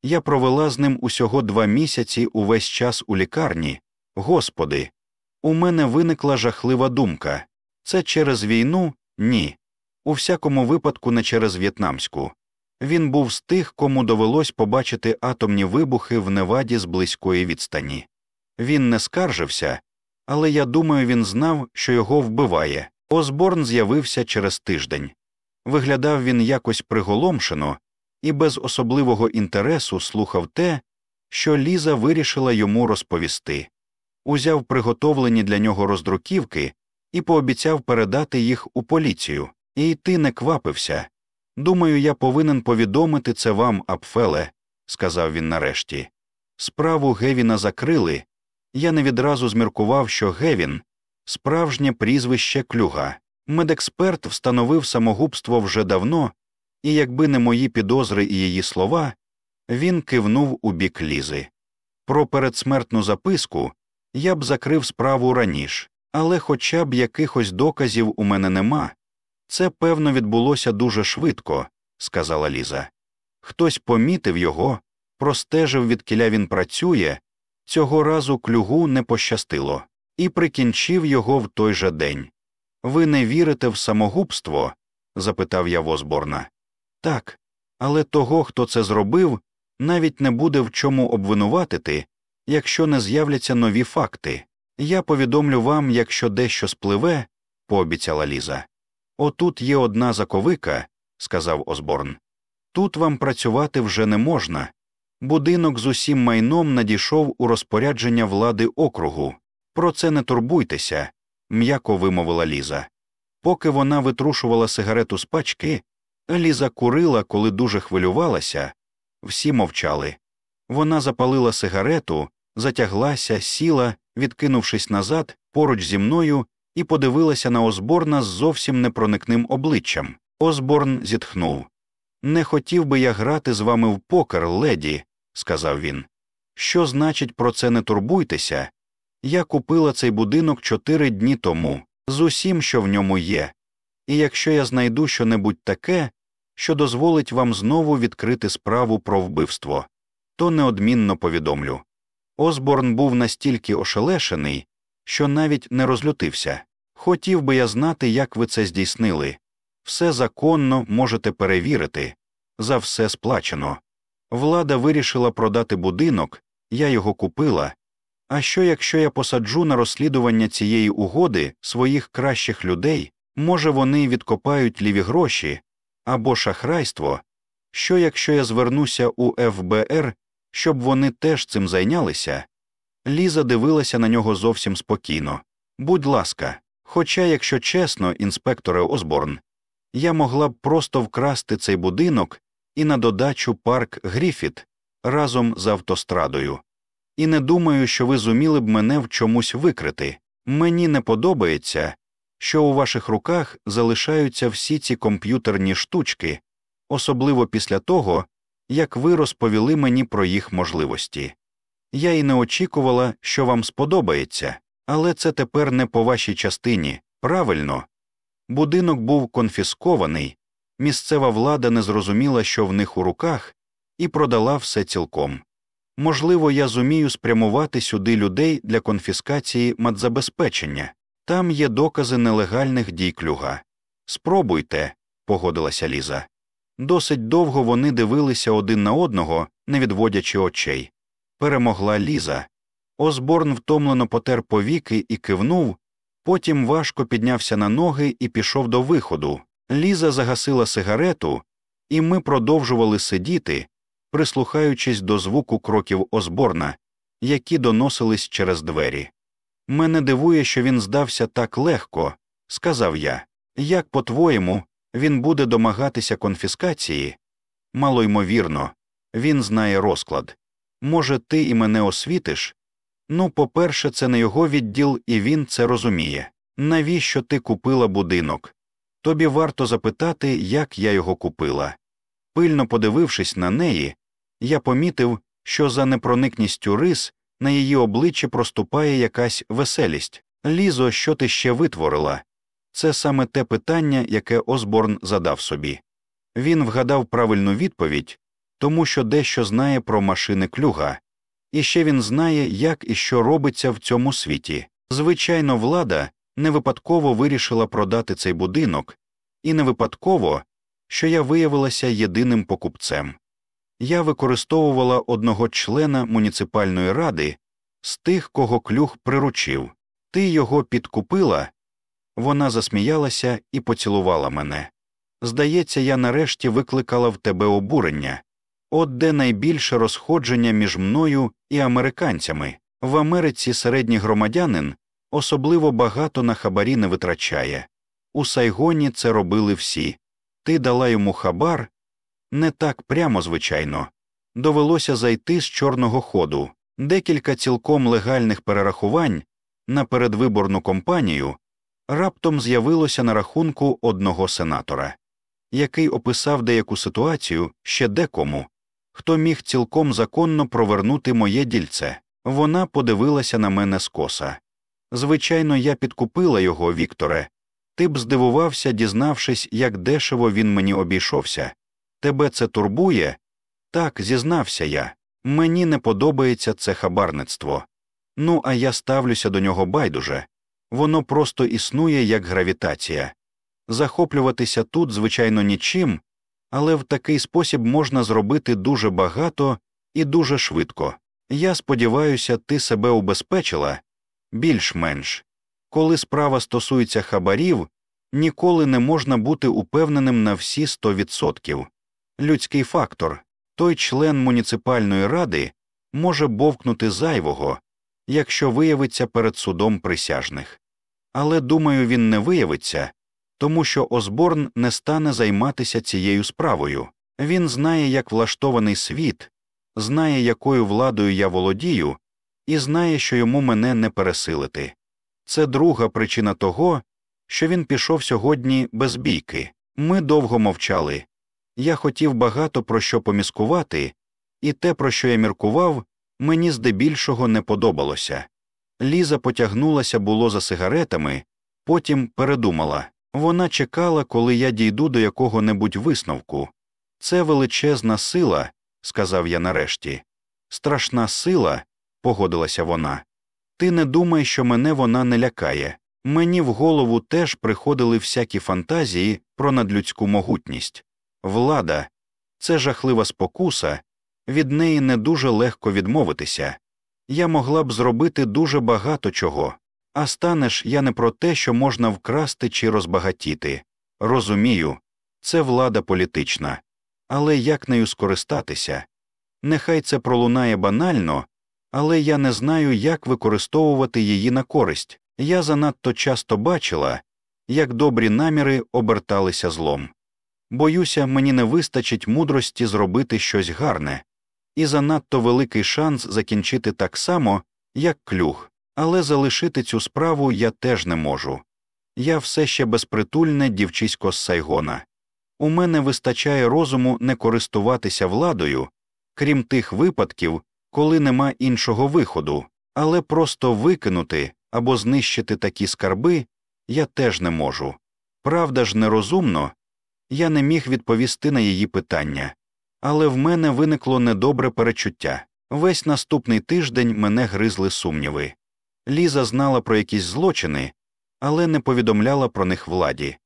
Я провела з ним усього два місяці увесь час у лікарні. Господи, у мене виникла жахлива думка це через війну? Ні. У всякому випадку, не через в'єтнамську. Він був з тих, кому довелось побачити атомні вибухи в Неваді з близької відстані. Він не скаржився, але я думаю, він знав, що його вбиває. Осборн з'явився через тиждень. Виглядав він якось приголомшено і без особливого інтересу слухав те, що Ліза вирішила йому розповісти, узяв приготовлені для нього роздруківки і пообіцяв передати їх у поліцію, і йти не квапився. Думаю, я повинен повідомити це вам, Апфеле, сказав він нарешті. Справу Гевіна закрили. Я не відразу зміркував, що Гевін справжнє прізвище клюга. Медексперт встановив самогубство вже давно, і якби не мої підозри і її слова, він кивнув у бік лізи. Про передсмертну записку я б закрив справу раніше, але хоча б якихось доказів у мене нема. Це, певно, відбулося дуже швидко, сказала Ліза. Хтось помітив його, простежив, відкіля він працює, цього разу клюгу не пощастило, і прикінчив його в той же день. Ви не вірите в самогубство? запитав я Возборна. Так, але того, хто це зробив, навіть не буде в чому обвинуватити, якщо не з'являться нові факти. Я повідомлю вам, якщо дещо спливе, пообіцяла Ліза. Отут є одна заковика, сказав Осборн. Тут вам працювати вже не можна. Будинок з усім майном надійшов у розпорядження влади округу. Про це не турбуйтеся, м'яко вимовила Ліза. Поки вона витрушувала сигарету з пачки, Ліза курила, коли дуже хвилювалася, всі мовчали. Вона запалила сигарету, затяглася, сіла, відкинувшись назад, поруч зі мною, і подивилася на Осборна з зовсім непроникним обличчям. Осборн зітхнув. Не хотів би я грати з вами в покер, леді, сказав він. Що значить про це не турбуйтеся? Я купила цей будинок чотири дні тому, з усім, що в ньому є, і якщо я знайду щонебудь таке, що дозволить вам знову відкрити справу про вбивство, то неодмінно повідомлю. Осборн був настільки ошелешений, що навіть не розлютився. Хотів би я знати, як ви це здійснили. Все законно можете перевірити, за все сплачено. Влада вирішила продати будинок, я його купила. А що, якщо я посаджу на розслідування цієї угоди своїх кращих людей, може, вони відкопають ліві гроші або шахрайство? Що, якщо я звернуся у ФБР, щоб вони теж цим зайнялися? Ліза дивилася на нього зовсім спокійно. Будь ласка, хоча, якщо чесно, інспекторе Осборн, я могла б просто вкрасти цей будинок і на додачу парк Гріфіт разом з автострадою. І не думаю, що ви зуміли б мене в чомусь викрити. Мені не подобається, що у ваших руках залишаються всі ці комп'ютерні штучки, особливо після того, як ви розповіли мені про їх можливості. Я й не очікувала, що вам сподобається, але це тепер не по вашій частині, правильно. Будинок був конфіскований, місцева влада не зрозуміла, що в них у руках, і продала все цілком. Можливо, я зумію спрямувати сюди людей для конфіскації мадзабезпечення. Там є докази нелегальних дій клюга. Спробуйте, погодилася Ліза. Досить довго вони дивилися один на одного, не відводячи очей. Перемогла Ліза. Осборн втомлено потер повіки і кивнув, потім важко піднявся на ноги і пішов до виходу. Ліза загасила сигарету, і ми продовжували сидіти, прислухаючись до звуку кроків Осборна, які доносились через двері. Мене дивує, що він здався так легко, сказав я. Як, по твоєму, він буде домагатися конфіскації? Малоймовірно, він знає розклад. Може, ти і мене освітиш? Ну, по-перше, це не його відділ, і він це розуміє. Навіщо ти купила будинок? Тобі варто запитати, як я його купила. Пильно подивившись на неї, я помітив, що за непроникністю рис на її обличчі проступає якась веселість. Лізо, що ти ще витворила? Це саме те питання, яке Осборн задав собі. Він вгадав правильну відповідь, тому що дещо знає про машини клюга, і ще він знає, як і що робиться в цьому світі. Звичайно, влада не випадково вирішила продати цей будинок, і не випадково, що я виявилася єдиним покупцем. Я використовувала одного члена муніципальної ради з тих, кого клюг приручив. Ти його підкупила. Вона засміялася і поцілувала мене. Здається, я нарешті викликала в тебе обурення. От де найбільше розходження між мною і американцями. В Америці середній громадянин особливо багато на хабарі не витрачає. У Сайгоні це робили всі. Ти дала йому хабар не так прямо, звичайно. Довелося зайти з чорного ходу. Декілька цілком легальних перерахувань на передвиборну кампанію раптом з'явилося на рахунку одного сенатора, який описав деяку ситуацію ще декому, хто міг цілком законно провернути моє дільце. Вона подивилася на мене скоса. Звичайно, я підкупила його, Вікторе. Ти б здивувався, дізнавшись, як дешево він мені обійшовся. Тебе це турбує? Так, зізнався я. Мені не подобається це хабарництво. Ну, а я ставлюся до нього байдуже воно просто існує як гравітація. Захоплюватися тут, звичайно, нічим, але в такий спосіб можна зробити дуже багато і дуже швидко. Я сподіваюся, ти себе убезпечила більш-менш. Коли справа стосується хабарів, ніколи не можна бути упевненим на всі 100%. Людський фактор той член муніципальної ради може бовкнути зайвого, якщо виявиться перед судом присяжних. Але думаю, він не виявиться, тому що Осборн не стане займатися цією справою. Він знає, як влаштований світ, знає, якою владою я володію, і знає, що йому мене не пересилити. Це друга причина того, що він пішов сьогодні без бійки. Ми довго мовчали. Я хотів багато про що поміскувати, і те, про що я міркував, мені здебільшого не подобалося. Ліза потягнулася було за сигаретами, потім передумала вона чекала, коли я дійду до якого небудь висновку. Це величезна сила, сказав я нарешті. Страшна сила, погодилася вона. Ти не думай, що мене вона не лякає. Мені в голову теж приходили всякі фантазії про надлюдську могутність. Влада це жахлива спокуса, від неї не дуже легко відмовитися. Я могла б зробити дуже багато чого, а станеш я не про те, що можна вкрасти чи розбагатіти. Розумію, це влада політична, але як нею скористатися? Нехай це пролунає банально, але я не знаю, як використовувати її на користь. Я занадто часто бачила, як добрі наміри оберталися злом. Боюся, мені не вистачить мудрості зробити щось гарне, і занадто великий шанс закінчити так само, як клюг, але залишити цю справу я теж не можу. Я все ще безпритульне дівчисько з Сайгона. У мене вистачає розуму не користуватися владою, крім тих випадків, коли нема іншого виходу, але просто викинути або знищити такі скарби я теж не можу. Правда ж нерозумно, я не міг відповісти на її питання, але в мене виникло недобре перечуття. Весь наступний тиждень мене гризли сумніви. Ліза знала про якісь злочини, але не повідомляла про них владі.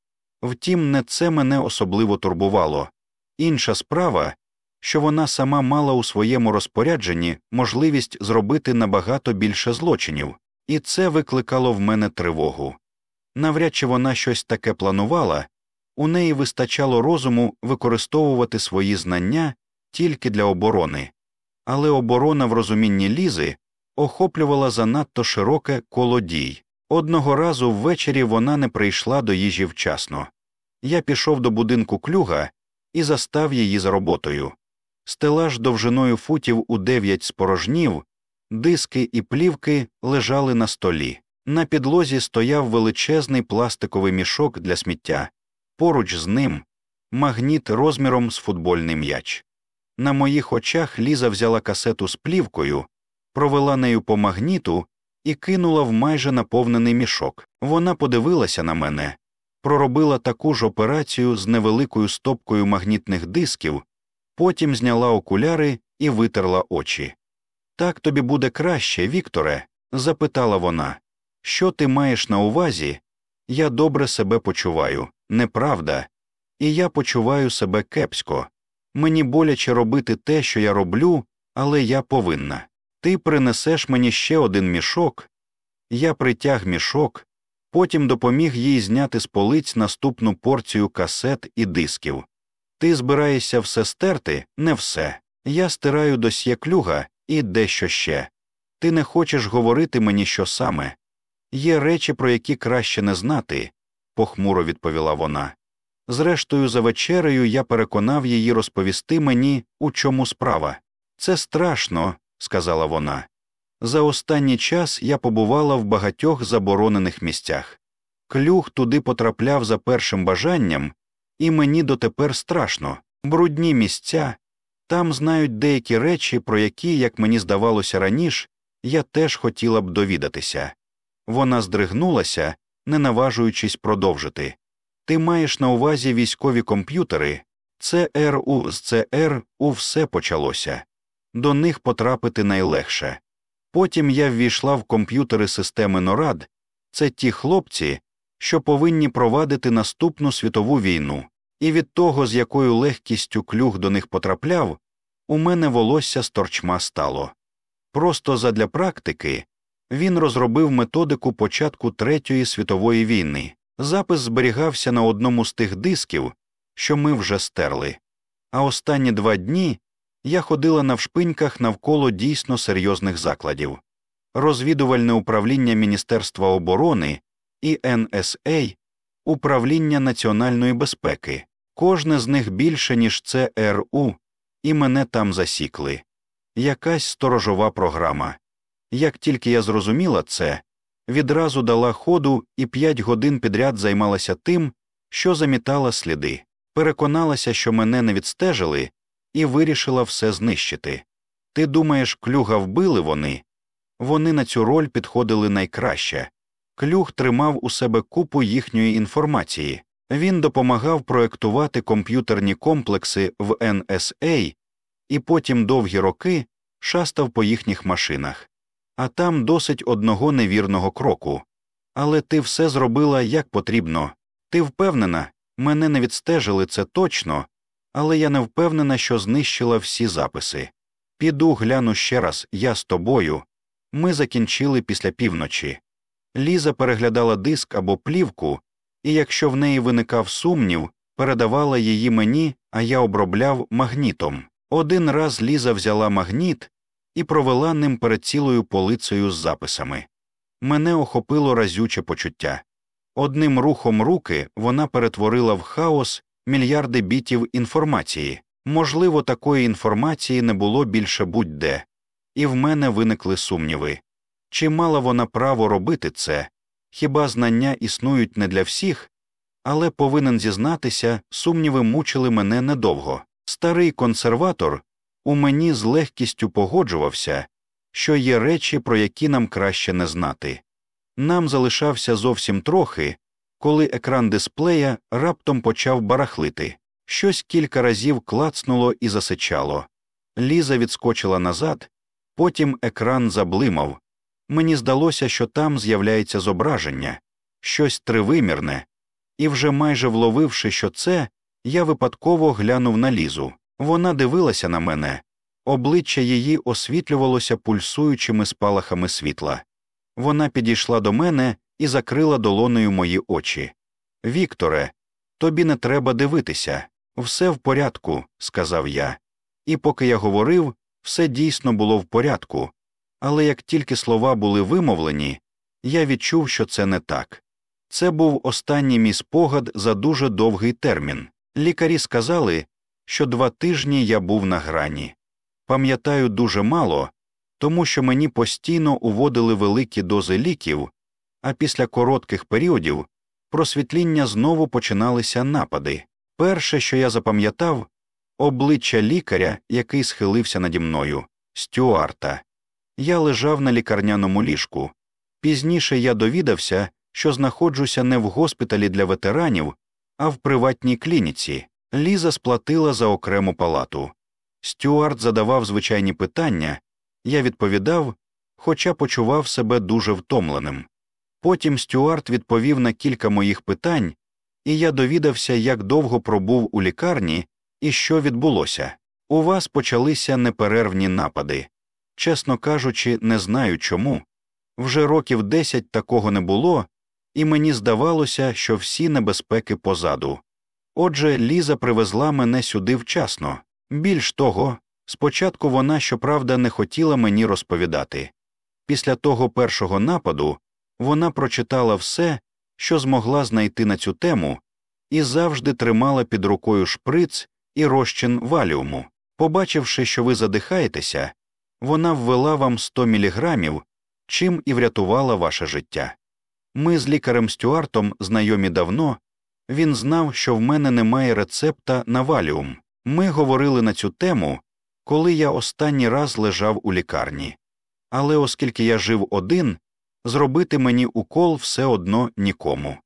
Втім, не це мене особливо турбувало. Інша справа, що вона сама мала у своєму розпорядженні можливість зробити набагато більше злочинів, і це викликало в мене тривогу. Навряд чи вона щось таке планувала, у неї вистачало розуму використовувати свої знання тільки для оборони, але оборона в розумінні лізи охоплювала занадто широке коло дій. Одного разу ввечері вона не прийшла до їжі вчасно. Я пішов до будинку клюга і застав її за роботою. Стелаж довжиною футів у дев'ять спорожнів, диски і плівки лежали на столі. На підлозі стояв величезний пластиковий мішок для сміття, поруч з ним магніт розміром з футбольний м'яч. На моїх очах Ліза взяла касету з плівкою, провела нею по магніту і кинула в майже наповнений мішок. Вона подивилася на мене, проробила таку ж операцію з невеликою стопкою магнітних дисків, потім зняла окуляри і витерла очі. Так тобі буде краще, Вікторе? запитала вона. Що ти маєш на увазі? Я добре себе почуваю, неправда, і я почуваю себе кепсько. Мені боляче робити те, що я роблю, але я повинна. Ти принесеш мені ще один мішок. Я притяг мішок, потім допоміг їй зняти з полиць наступну порцію касет і дисків. Ти збираєшся все стерти, не все. Я стираю досьє клюга і дещо ще. Ти не хочеш говорити мені, що саме. Є речі, про які краще не знати, похмуро відповіла вона. Зрештою, за вечерею я переконав її розповісти мені, у чому справа. Це страшно, сказала вона. За останній час я побувала в багатьох заборонених місцях. Клюх туди потрапляв за першим бажанням, і мені дотепер страшно. Брудні місця, там знають деякі речі, про які, як мені здавалося раніше, я теж хотіла б довідатися. Вона здригнулася, не наважуючись продовжити. Ти маєш на увазі військові комп'ютери, ЦРУ з ЦР у все почалося, до них потрапити найлегше. Потім я ввійшла в комп'ютери системи НОРАД, це ті хлопці, що повинні провадити наступну світову війну, і від того, з якою легкістю клюг до них потрапляв, у мене волосся з торчма стало. Просто задля практики він розробив методику початку Третьої світової війни. Запис зберігався на одному з тих дисків, що ми вже стерли. А останні два дні я ходила навшпиньках навколо дійсно серйозних закладів. Розвідувальне управління Міністерства оборони і НСА, управління національної безпеки, кожне з них більше, ніж ЦРУ, і мене там засікли. Якась сторожова програма. Як тільки я зрозуміла це, відразу дала ходу і п'ять годин підряд займалася тим, що замітала сліди, переконалася, що мене не відстежили, і вирішила все знищити. Ти думаєш, клюга вбили вони? Вони на цю роль підходили найкраще. Клюг тримав у себе купу їхньої інформації, він допомагав проектувати комп'ютерні комплекси в NSA і потім довгі роки шастав по їхніх машинах а там досить одного невірного кроку. Але ти все зробила як потрібно. Ти впевнена, мене не відстежили це точно, але я не впевнена, що знищила всі записи. Піду гляну ще раз, я з тобою. Ми закінчили після півночі. Ліза переглядала диск або плівку, і якщо в неї виникав сумнів, передавала її мені, а я обробляв магнітом. Один раз Ліза взяла магніт і провела ним перед цілою полицею з записами. Мене охопило разюче почуття. Одним рухом руки вона перетворила в хаос мільярди бітів інформації. Можливо, такої інформації не було більше будь-де, і в мене виникли сумніви. Чи мала вона право робити це? Хіба знання існують не для всіх? Але повинен зізнатися, сумніви мучили мене недовго. Старий консерватор у мені з легкістю погоджувався, що є речі, про які нам краще не знати. Нам залишався зовсім трохи, коли екран дисплея раптом почав барахлити, щось кілька разів клацнуло і засичало. Ліза відскочила назад, Потім екран заблимав. Мені здалося, що там з'являється зображення, щось тривимірне, і вже майже вловивши, що це, я випадково глянув на лізу. Вона дивилася на мене, обличчя її освітлювалося пульсуючими спалахами світла. Вона підійшла до мене і закрила долоною мої очі. Вікторе, тобі не треба дивитися, все в порядку, сказав я. І поки я говорив, все дійсно було в порядку, але як тільки слова були вимовлені, я відчув, що це не так. Це був останній мій спогад за дуже довгий термін. Лікарі сказали, що два тижні я був на грані. Пам'ятаю дуже мало, тому що мені постійно уводили великі дози ліків, а після коротких періодів просвітління знову починалися напади. Перше, що я запам'ятав, обличчя лікаря, який схилився наді мною, Стюарта. Я лежав на лікарняному ліжку. Пізніше я довідався, що знаходжуся не в госпіталі для ветеранів, а в приватній клініці. Ліза сплатила за окрему палату. Стюарт задавав звичайні питання, я відповідав, хоча почував себе дуже втомленим. Потім Стюарт відповів на кілька моїх питань, і я довідався, як довго пробув у лікарні і що відбулося. У вас почалися неперервні напади. Чесно кажучи, не знаю чому. Вже років десять такого не було, і мені здавалося, що всі небезпеки позаду. Отже, Ліза привезла мене сюди вчасно. Більш того, спочатку вона, щоправда, не хотіла мені розповідати. Після того першого нападу вона прочитала все, що змогла знайти на цю тему, і завжди тримала під рукою шприц і розчин валіуму. Побачивши, що ви задихаєтеся, вона ввела вам 100 міліграмів, чим і врятувала ваше життя. Ми з лікарем Стюартом знайомі давно, він знав, що в мене немає рецепта на валіум. Ми говорили на цю тему, коли я останній раз лежав у лікарні. Але оскільки я жив один, зробити мені укол все одно нікому.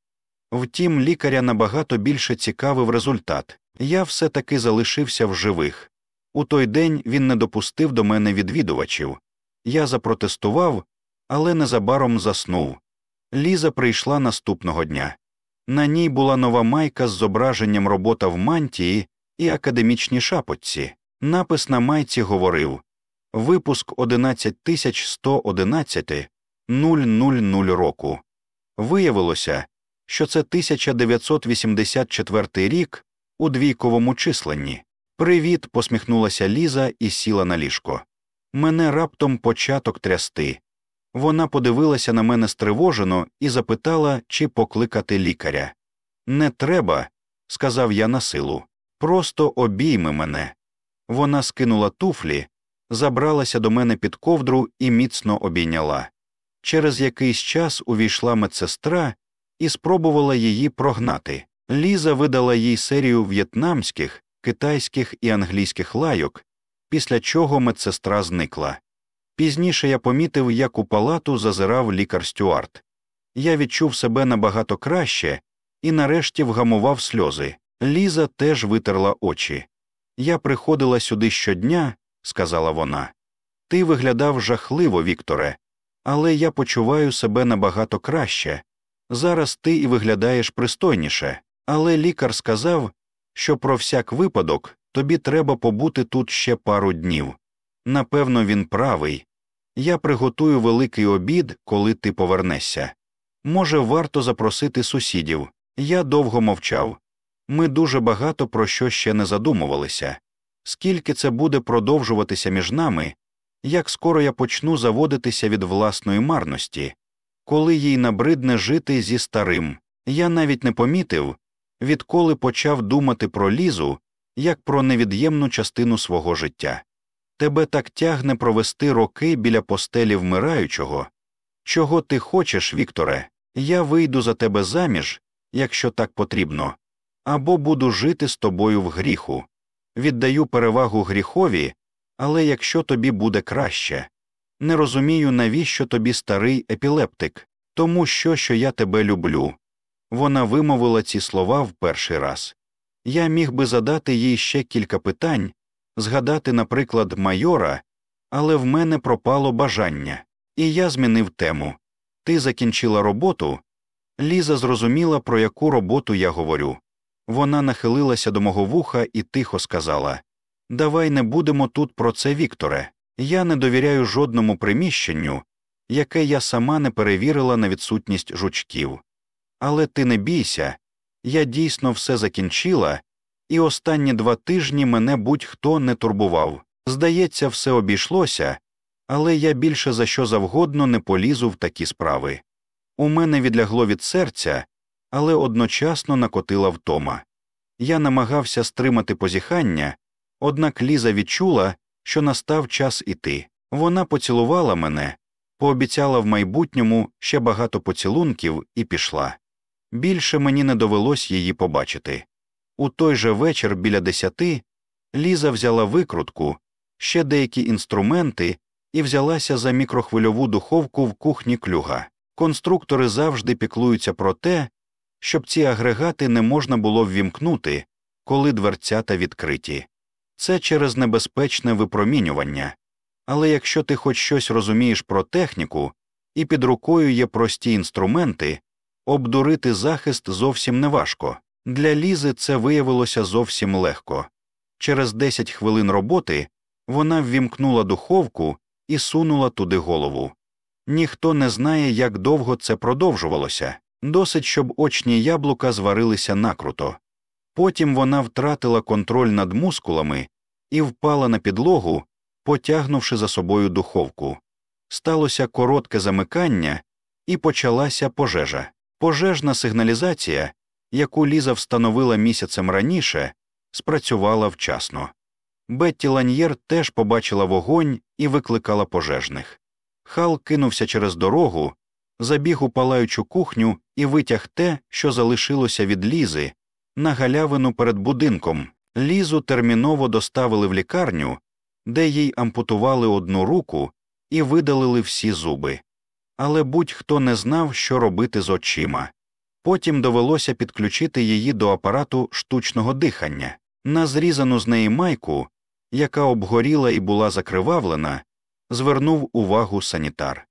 Втім, лікаря набагато більше цікавив результат я все таки залишився в живих. У той день він не допустив до мене відвідувачів. Я запротестував, але незабаром заснув. Ліза прийшла наступного дня. На ній була нова майка з зображенням робота в мантії і академічній шапочці. Напис на майці говорив Випуск 11111 000 року. Виявилося, що це 1984 рік у двійковому численні. Привіт, посміхнулася Ліза і сіла на ліжко. Мене раптом початок трясти. Вона подивилася на мене стривожено і запитала, чи покликати лікаря. Не треба, сказав я на силу. Просто обійми мене. Вона скинула туфлі, забралася до мене під ковдру і міцно обійняла. Через якийсь час увійшла медсестра і спробувала її прогнати. Ліза видала їй серію в'єтнамських, китайських і англійських лайок, після чого медсестра зникла. Пізніше я помітив, як у палату зазирав лікар Стюарт. Я відчув себе набагато краще і нарешті вгамував сльози. Ліза теж витерла очі. Я приходила сюди щодня, сказала вона. Ти виглядав жахливо, Вікторе, але я почуваю себе набагато краще. Зараз ти і виглядаєш пристойніше, але лікар сказав, що про всяк випадок тобі треба побути тут ще пару днів. Напевно, він правий. Я приготую великий обід, коли ти повернешся. Може, варто запросити сусідів. Я довго мовчав. Ми дуже багато про що ще не задумувалися. Скільки це буде продовжуватися між нами, як скоро я почну заводитися від власної марності, коли їй набридне жити зі старим. Я навіть не помітив, відколи почав думати про лізу як про невід'ємну частину свого життя. Тебе так тягне провести роки біля постелі вмираючого. Чого ти хочеш, Вікторе? Я вийду за тебе заміж, якщо так потрібно, або буду жити з тобою в гріху. Віддаю перевагу гріхові, але якщо тобі буде краще. Не розумію, навіщо тобі старий епілептик, тому що, що я тебе люблю. Вона вимовила ці слова в перший раз. Я міг би задати їй ще кілька питань, згадати, наприклад, майора, Але в мене пропало бажання, і я змінив тему. Ти закінчила роботу. Ліза зрозуміла, про яку роботу я говорю. Вона нахилилася до мого вуха і тихо сказала Давай не будемо тут про це, Вікторе. Я не довіряю жодному приміщенню, яке я сама не перевірила на відсутність жучків. Але ти не бійся, я дійсно все закінчила, і останні два тижні мене будь-хто не турбував. Здається, все обійшлося, але я більше за що завгодно не полізу в такі справи. У мене відлягло від серця, але одночасно накотила втома. Я намагався стримати позіхання, однак Ліза відчула, що настав час іти. Вона поцілувала мене, пообіцяла в майбутньому ще багато поцілунків і пішла. Більше мені не довелось її побачити. У той же вечір біля десяти Ліза взяла викрутку, ще деякі інструменти і взялася за мікрохвильову духовку в кухні клюга. Конструктори завжди піклуються про те, щоб ці агрегати не можна було ввімкнути, коли дверцята відкриті. Це через небезпечне випромінювання. Але якщо ти хоч щось розумієш про техніку і під рукою є прості інструменти, обдурити захист зовсім неважко. Для Лізи це виявилося зовсім легко. Через 10 хвилин роботи вона ввімкнула духовку і сунула туди голову. Ніхто не знає, як довго це продовжувалося, досить, щоб очні яблука зварилися накруто. Потім вона втратила контроль над мускулами і впала на підлогу, потягнувши за собою духовку. Сталося коротке замикання, і почалася пожежа. Пожежна сигналізація, яку Ліза встановила місяцем раніше, спрацювала вчасно. Бетті Ланьєр теж побачила вогонь і викликала пожежних. Хал кинувся через дорогу, забіг у палаючу кухню і витяг те, що залишилося від лізи, на галявину перед будинком. Лізу терміново доставили в лікарню, де їй ампутували одну руку і видалили всі зуби. Але будь-хто не знав, що робити з очима. Потім довелося підключити її до апарату штучного дихання. На зрізану з неї майку, яка обгоріла і була закривавлена, звернув увагу санітар.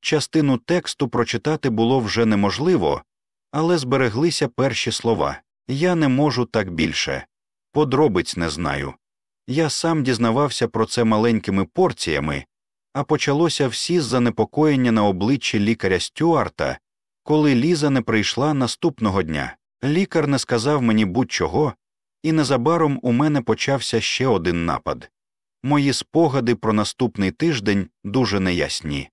Частину тексту прочитати було вже неможливо, але збереглися перші слова Я не можу так більше, подробиць не знаю. Я сам дізнавався про це маленькими порціями, а почалося всі з занепокоєння на обличчі лікаря Стюарта, коли Ліза не прийшла наступного дня. Лікар не сказав мені будь-чого, і незабаром у мене почався ще один напад. Мої спогади про наступний тиждень дуже неясні.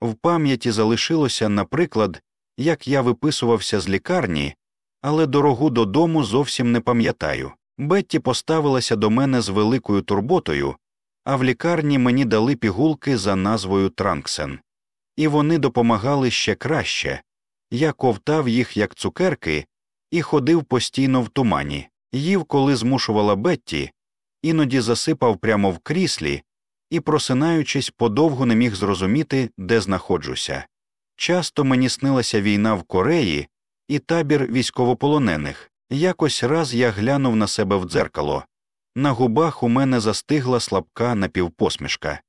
В пам'яті залишилося, наприклад, як я виписувався з лікарні, але дорогу додому зовсім не пам'ятаю. Бетті поставилася до мене з великою турботою, а в лікарні мені дали пігулки за назвою Транксен, і вони допомагали ще краще. Я ковтав їх як цукерки і ходив постійно в тумані, їв, коли змушувала Бетті, іноді засипав прямо в кріслі і, просинаючись, подовго не міг зрозуміти, де знаходжуся. Часто мені снилася війна в Кореї і табір військовополонених. Якось раз я глянув на себе в дзеркало. На губах у мене застигла слабка напівпосмішка.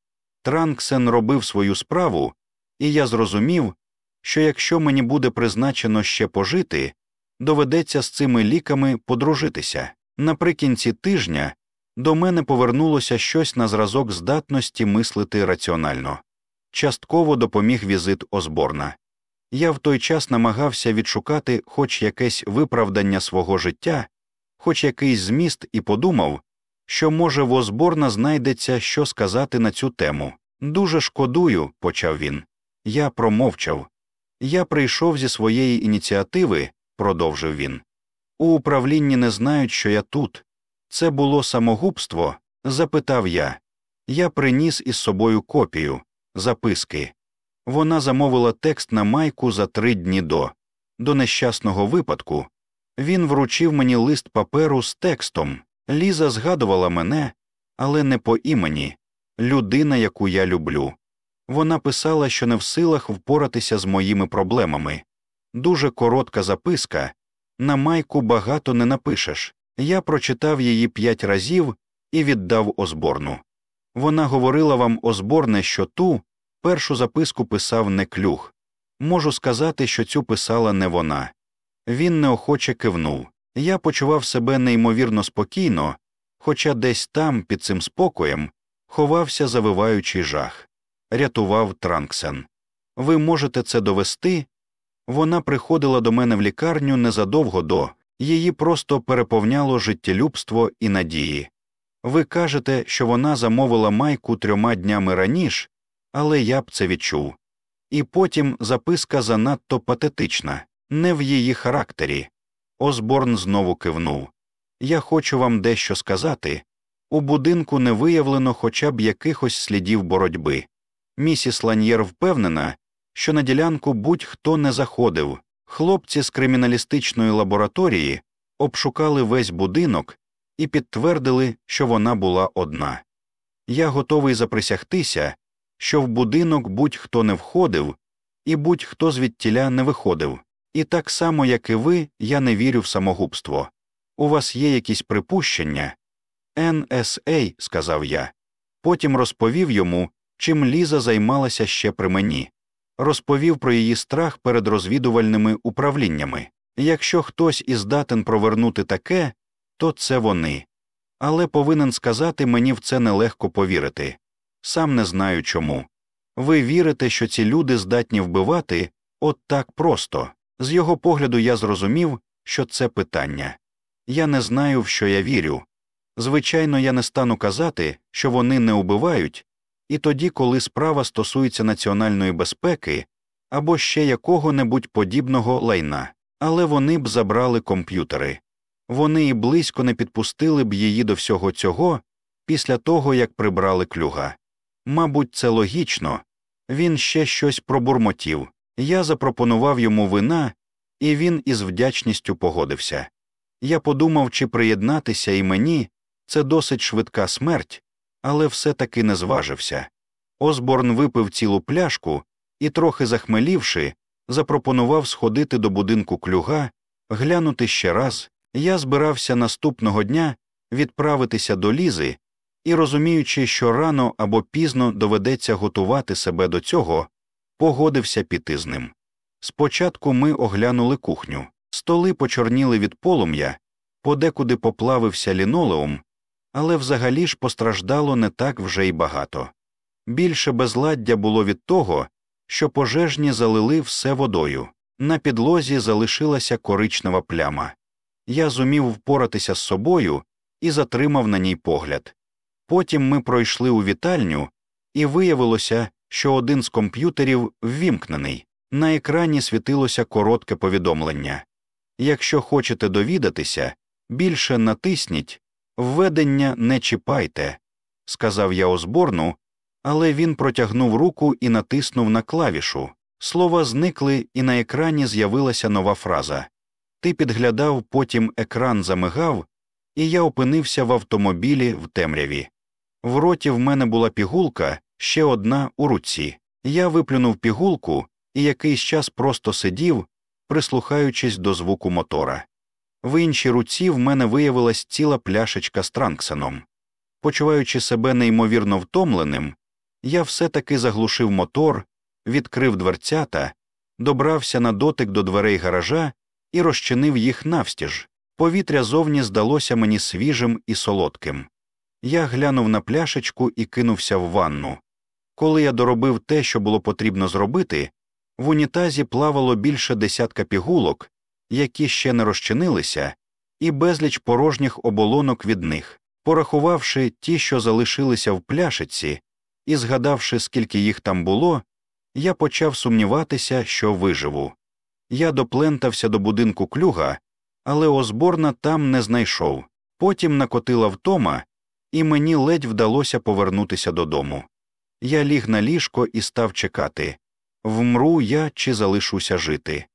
Транксен робив свою справу, і я зрозумів, що якщо мені буде призначено ще пожити, доведеться з цими ліками подружитися. Наприкінці тижня до мене повернулося щось на зразок здатності мислити раціонально. Частково допоміг візит Озборна. Я в той час намагався відшукати хоч якесь виправдання свого життя, хоч якийсь зміст, і подумав, що, може, в Озборна знайдеться що сказати на цю тему. Дуже шкодую, почав він. Я промовчав. Я прийшов зі своєї ініціативи, продовжив він. У управлінні не знають, що я тут. Це було самогубство? запитав я. Я приніс із собою копію, записки. Вона замовила текст на майку за три дні до. До нещасного випадку. Він вручив мені лист паперу з текстом. Ліза згадувала мене, але не по імені, людина, яку я люблю. Вона писала, що не в силах впоратися з моїми проблемами. Дуже коротка записка, на майку багато не напишеш. Я прочитав її п'ять разів і віддав озборну. Вона говорила вам Озборне, що ту першу записку писав не клюг. Можу сказати, що цю писала не вона. Він неохоче кивнув. Я почував себе неймовірно спокійно, хоча десь там, під цим спокоєм, ховався завиваючий жах. Рятував Транксен. Ви можете це довести? Вона приходила до мене в лікарню незадовго до, її просто переповняло життєлюбство і надії. Ви кажете, що вона замовила майку трьома днями раніше, але я б це відчув. І потім записка занадто патетична, не в її характері. Осборн знову кивнув. Я хочу вам дещо сказати. У будинку не виявлено хоча б якихось слідів боротьби. Місіс Ланьєр впевнена, що на ділянку будь-хто не заходив. Хлопці з криміналістичної лабораторії обшукали весь будинок і підтвердили, що вона була одна. Я готовий заприсягтися, що в будинок будь-хто не входив, і будь-хто звідтіля не виходив, і так само, як і ви, я не вірю в самогубство. У вас є якісь припущення? NSA, сказав я. Потім розповів йому, чим Ліза займалася ще при мені, розповів про її страх перед розвідувальними управліннями. Якщо хтось і здатен провернути таке, то це вони. Але повинен сказати мені в це нелегко повірити. Сам не знаю чому. Ви вірите, що ці люди здатні вбивати от так просто. З його погляду я зрозумів, що це питання. Я не знаю, в що я вірю. Звичайно, я не стану казати, що вони не убивають, і тоді, коли справа стосується національної безпеки або ще якого небудь подібного лайна, але вони б забрали комп'ютери. Вони і близько не підпустили б її до всього цього після того, як прибрали клюга. Мабуть, це логічно. Він ще щось пробурмотів. Я запропонував йому вина, і він із вдячністю погодився. Я подумав, чи приєднатися і мені це досить швидка смерть, але все таки не зважився. Осборн випив цілу пляшку і, трохи захмелівши, запропонував сходити до будинку клюга, глянути ще раз. Я збирався наступного дня відправитися до лізи і, розуміючи, що рано або пізно доведеться готувати себе до цього, погодився піти з ним. Спочатку ми оглянули кухню, столи почорніли від полум'я, подекуди поплавився лінолеум, але взагалі ж постраждало не так вже й багато. Більше безладдя було від того, що пожежні залили все водою, на підлозі залишилася коричнева пляма. Я зумів впоратися з собою і затримав на ній погляд. Потім ми пройшли у вітальню, і виявилося, що один з комп'ютерів ввімкнений, на екрані світилося коротке повідомлення Якщо хочете довідатися, більше натисніть Введення не чіпайте, сказав я Озборну, але він протягнув руку і натиснув на клавішу. Слова зникли, і на екрані з'явилася нова фраза. Ти підглядав, потім екран замигав, і я опинився в автомобілі в темряві. В роті в мене була пігулка, ще одна у руці. Я виплюнув пігулку і якийсь час просто сидів, прислухаючись до звуку мотора. В іншій руці в мене виявилась ціла пляшечка з транксеном. Почуваючи себе неймовірно втомленим, я все таки заглушив мотор, відкрив дверцята, добрався на дотик до дверей гаража і розчинив їх навстіж. Повітря зовні здалося мені свіжим і солодким. Я глянув на пляшечку і кинувся в ванну. Коли я доробив те, що було потрібно зробити, в унітазі плавало більше десятка пігулок, які ще не розчинилися, і безліч порожніх оболонок від них. Порахувавши ті, що залишилися в пляшиці, і згадавши, скільки їх там було, я почав сумніватися, що виживу. Я доплентався до будинку клюга, але Озборна там не знайшов. Потім накотила втома, і мені ледь вдалося повернутися додому. Я ліг на ліжко і став чекати вмру я чи залишуся жити.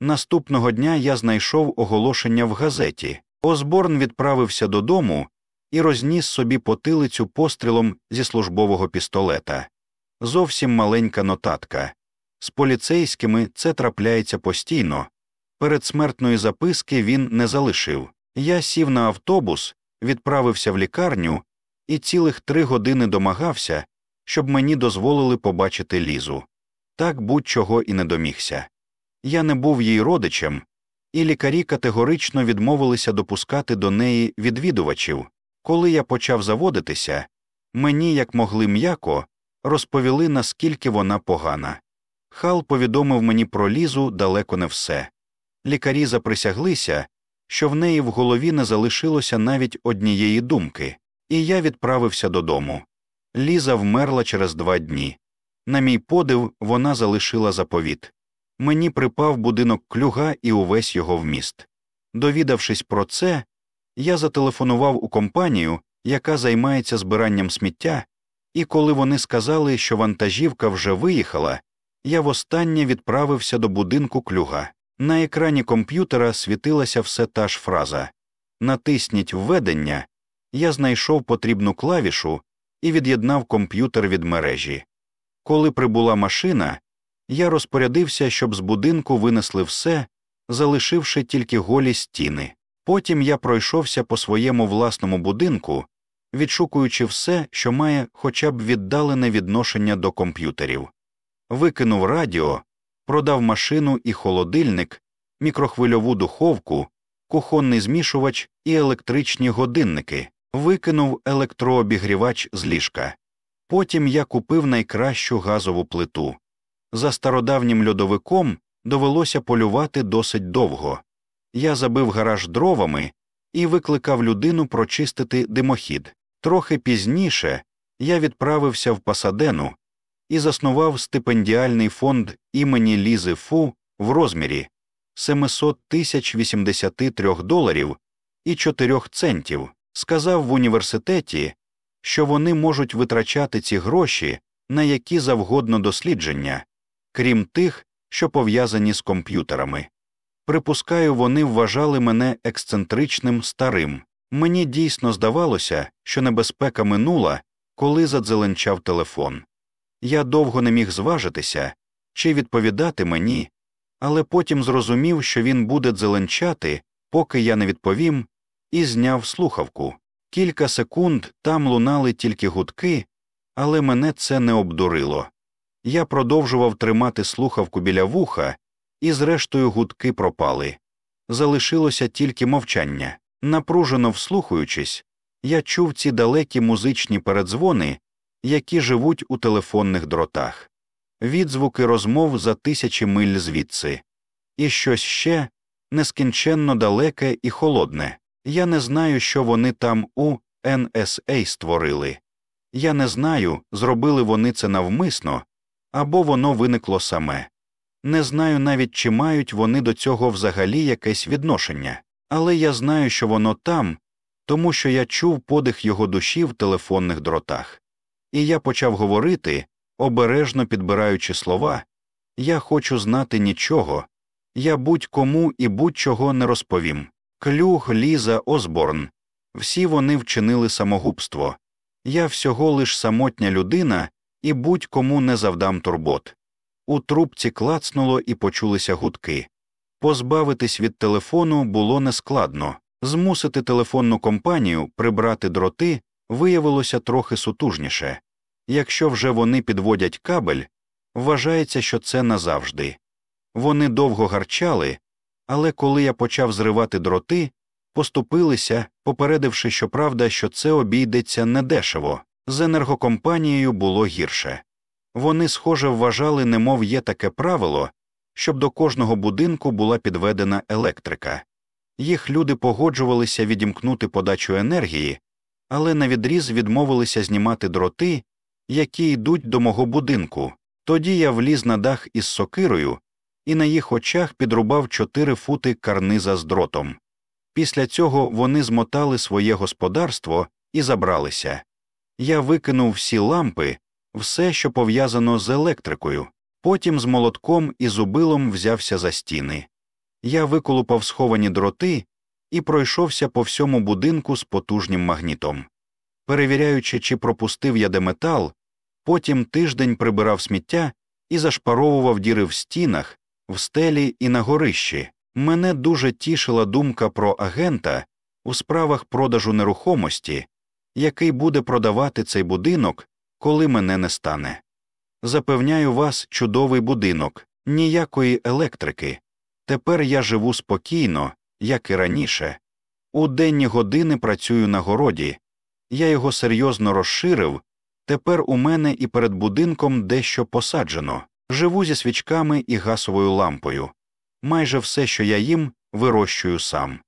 Наступного дня я знайшов оголошення в газеті. Озборн відправився додому і розніс собі потилицю пострілом зі службового пістолета. Зовсім маленька нотатка. З поліцейськими це трапляється постійно. Передсмертної записки він не залишив. Я сів на автобус, відправився в лікарню і цілих три години домагався, щоб мені дозволили побачити лізу. Так будь-чого і не домігся. Я не був їй родичем, і лікарі категорично відмовилися допускати до неї відвідувачів. Коли я почав заводитися, мені, як могли м'яко, розповіли, наскільки вона погана. Хал повідомив мені про лізу далеко не все. Лікарі заприсяглися, що в неї в голові не залишилося навіть однієї думки, і я відправився додому. Ліза вмерла через два дні. На мій подив, вона залишила заповіт. Мені припав будинок клюга і увесь його вміст. Довідавшись про це, я зателефонував у компанію, яка займається збиранням сміття, і коли вони сказали, що вантажівка вже виїхала, я востаннє відправився до будинку клюга. На екрані комп'ютера світилася все та ж фраза Натисніть введення, я знайшов потрібну клавішу і від'єднав комп'ютер від мережі. Коли прибула машина, я розпорядився, щоб з будинку винесли все, залишивши тільки голі стіни. Потім я пройшовся по своєму власному будинку, відшукуючи все, що має хоча б віддалене відношення до комп'ютерів, викинув радіо, продав машину і холодильник, мікрохвильову духовку, кухонний змішувач і електричні годинники, викинув електрообігрівач з ліжка. Потім я купив найкращу газову плиту. За стародавнім льодовиком довелося полювати досить довго. Я забив гараж дровами і викликав людину прочистити димохід. Трохи пізніше я відправився в Пасадену і заснував стипендіальний фонд імені Лізи Фу в розмірі 700 тисяч 83 доларів і 4 центів. Сказав в університеті, що вони можуть витрачати ці гроші на які завгодно дослідження, крім тих, що пов'язані з комп'ютерами. Припускаю, вони вважали мене ексцентричним старим. Мені дійсно здавалося, що небезпека минула, коли задзеленчав телефон. Я довго не міг зважитися чи відповідати мені, але потім зрозумів, що він буде дзеленчати, поки я не відповім, і зняв слухавку. Кілька секунд там лунали тільки гудки, але мене це не обдурило. Я продовжував тримати слухавку біля вуха, і, зрештою, гудки пропали. Залишилося тільки мовчання. Напружено вслухаючись, я чув ці далекі музичні передзвони, які живуть у телефонних дротах, відзвуки розмов за тисячі миль звідси, і щось ще нескінченно далеке і холодне. Я не знаю, що вони там у NSA створили. Я не знаю, зробили вони це навмисно або воно виникло саме. Не знаю навіть, чи мають вони до цього взагалі якесь відношення, але я знаю, що воно там, тому що я чув подих його душі в телефонних дротах. І я почав говорити, обережно підбираючи слова я хочу знати нічого, я будь кому і будь чого не розповім. Клюг, Ліза, Осборн всі вони вчинили самогубство. Я всього лиш самотня людина і будь кому не завдам турбот. У трубці клацнуло і почулися гудки. Позбавитись від телефону було нескладно, змусити телефонну компанію прибрати дроти виявилося трохи сутужніше. Якщо вже вони підводять кабель, вважається, що це назавжди. Вони довго гарчали, але коли я почав зривати дроти, поступилися, попередивши, щоправда, що це обійдеться недешево, з енергокомпанією було гірше. Вони, схоже, вважали, немов є таке правило, щоб до кожного будинку була підведена електрика. Їх люди погоджувалися відімкнути подачу енергії, але навідріз відмовилися знімати дроти, які йдуть до мого будинку. Тоді я вліз на дах із сокирою і на їх очах підрубав чотири фути карниза з дротом. Після цього вони змотали своє господарство і забралися. Я викинув всі лампи, все, що пов'язано з електрикою, потім з молотком і зубилом взявся за стіни. Я виколупав сховані дроти і пройшовся по всьому будинку з потужнім магнітом. Перевіряючи, чи пропустив я де метал, потім тиждень прибирав сміття і зашпаровував діри в стінах, в стелі і на горищі. Мене дуже тішила думка про агента у справах продажу нерухомості, який буде продавати цей будинок, коли мене не стане. Запевняю вас, чудовий будинок, ніякої електрики. Тепер я живу спокійно, як і раніше. У денні години працюю на городі, я його серйозно розширив. Тепер у мене і перед будинком дещо посаджено, живу зі свічками і гасовою лампою. Майже все, що я їм, вирощую сам.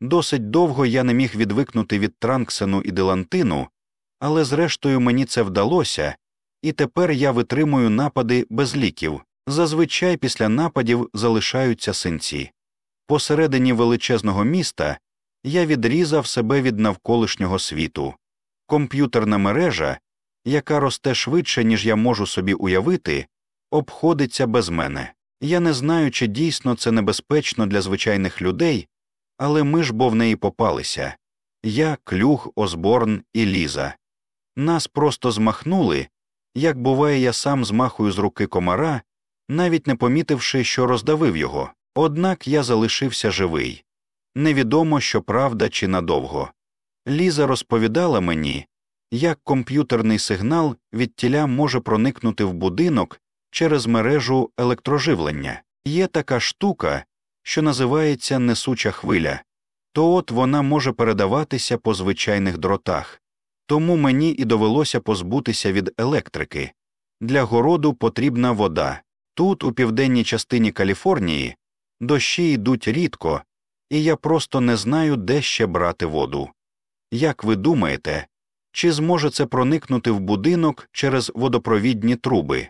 Досить довго я не міг відвикнути від транксену і делантину, але зрештою мені це вдалося, і тепер я витримую напади без ліків. Зазвичай після нападів залишаються синці. Посередині величезного міста я відрізав себе від навколишнього світу. Комп'ютерна мережа, яка росте швидше, ніж я можу собі уявити, обходиться без мене. Я не знаю, чи дійсно це небезпечно для звичайних людей, але ми ж бо в неї попалися я, клюг, Осборн і Ліза. Нас просто змахнули, як буває, я сам змахую з руки комара, навіть не помітивши, що роздавив його, однак я залишився живий. Невідомо, що правда чи надовго. Ліза розповідала мені, як комп'ютерний сигнал від тіля може проникнути в будинок через мережу електроживлення. Є така штука, що називається несуча хвиля, то от вона може передаватися по звичайних дротах, тому мені і довелося позбутися від електрики. Для городу потрібна вода. Тут, у південній частині Каліфорнії, дощі йдуть рідко, і я просто не знаю, де ще брати воду. Як ви думаєте, чи зможе це проникнути в будинок через водопровідні труби?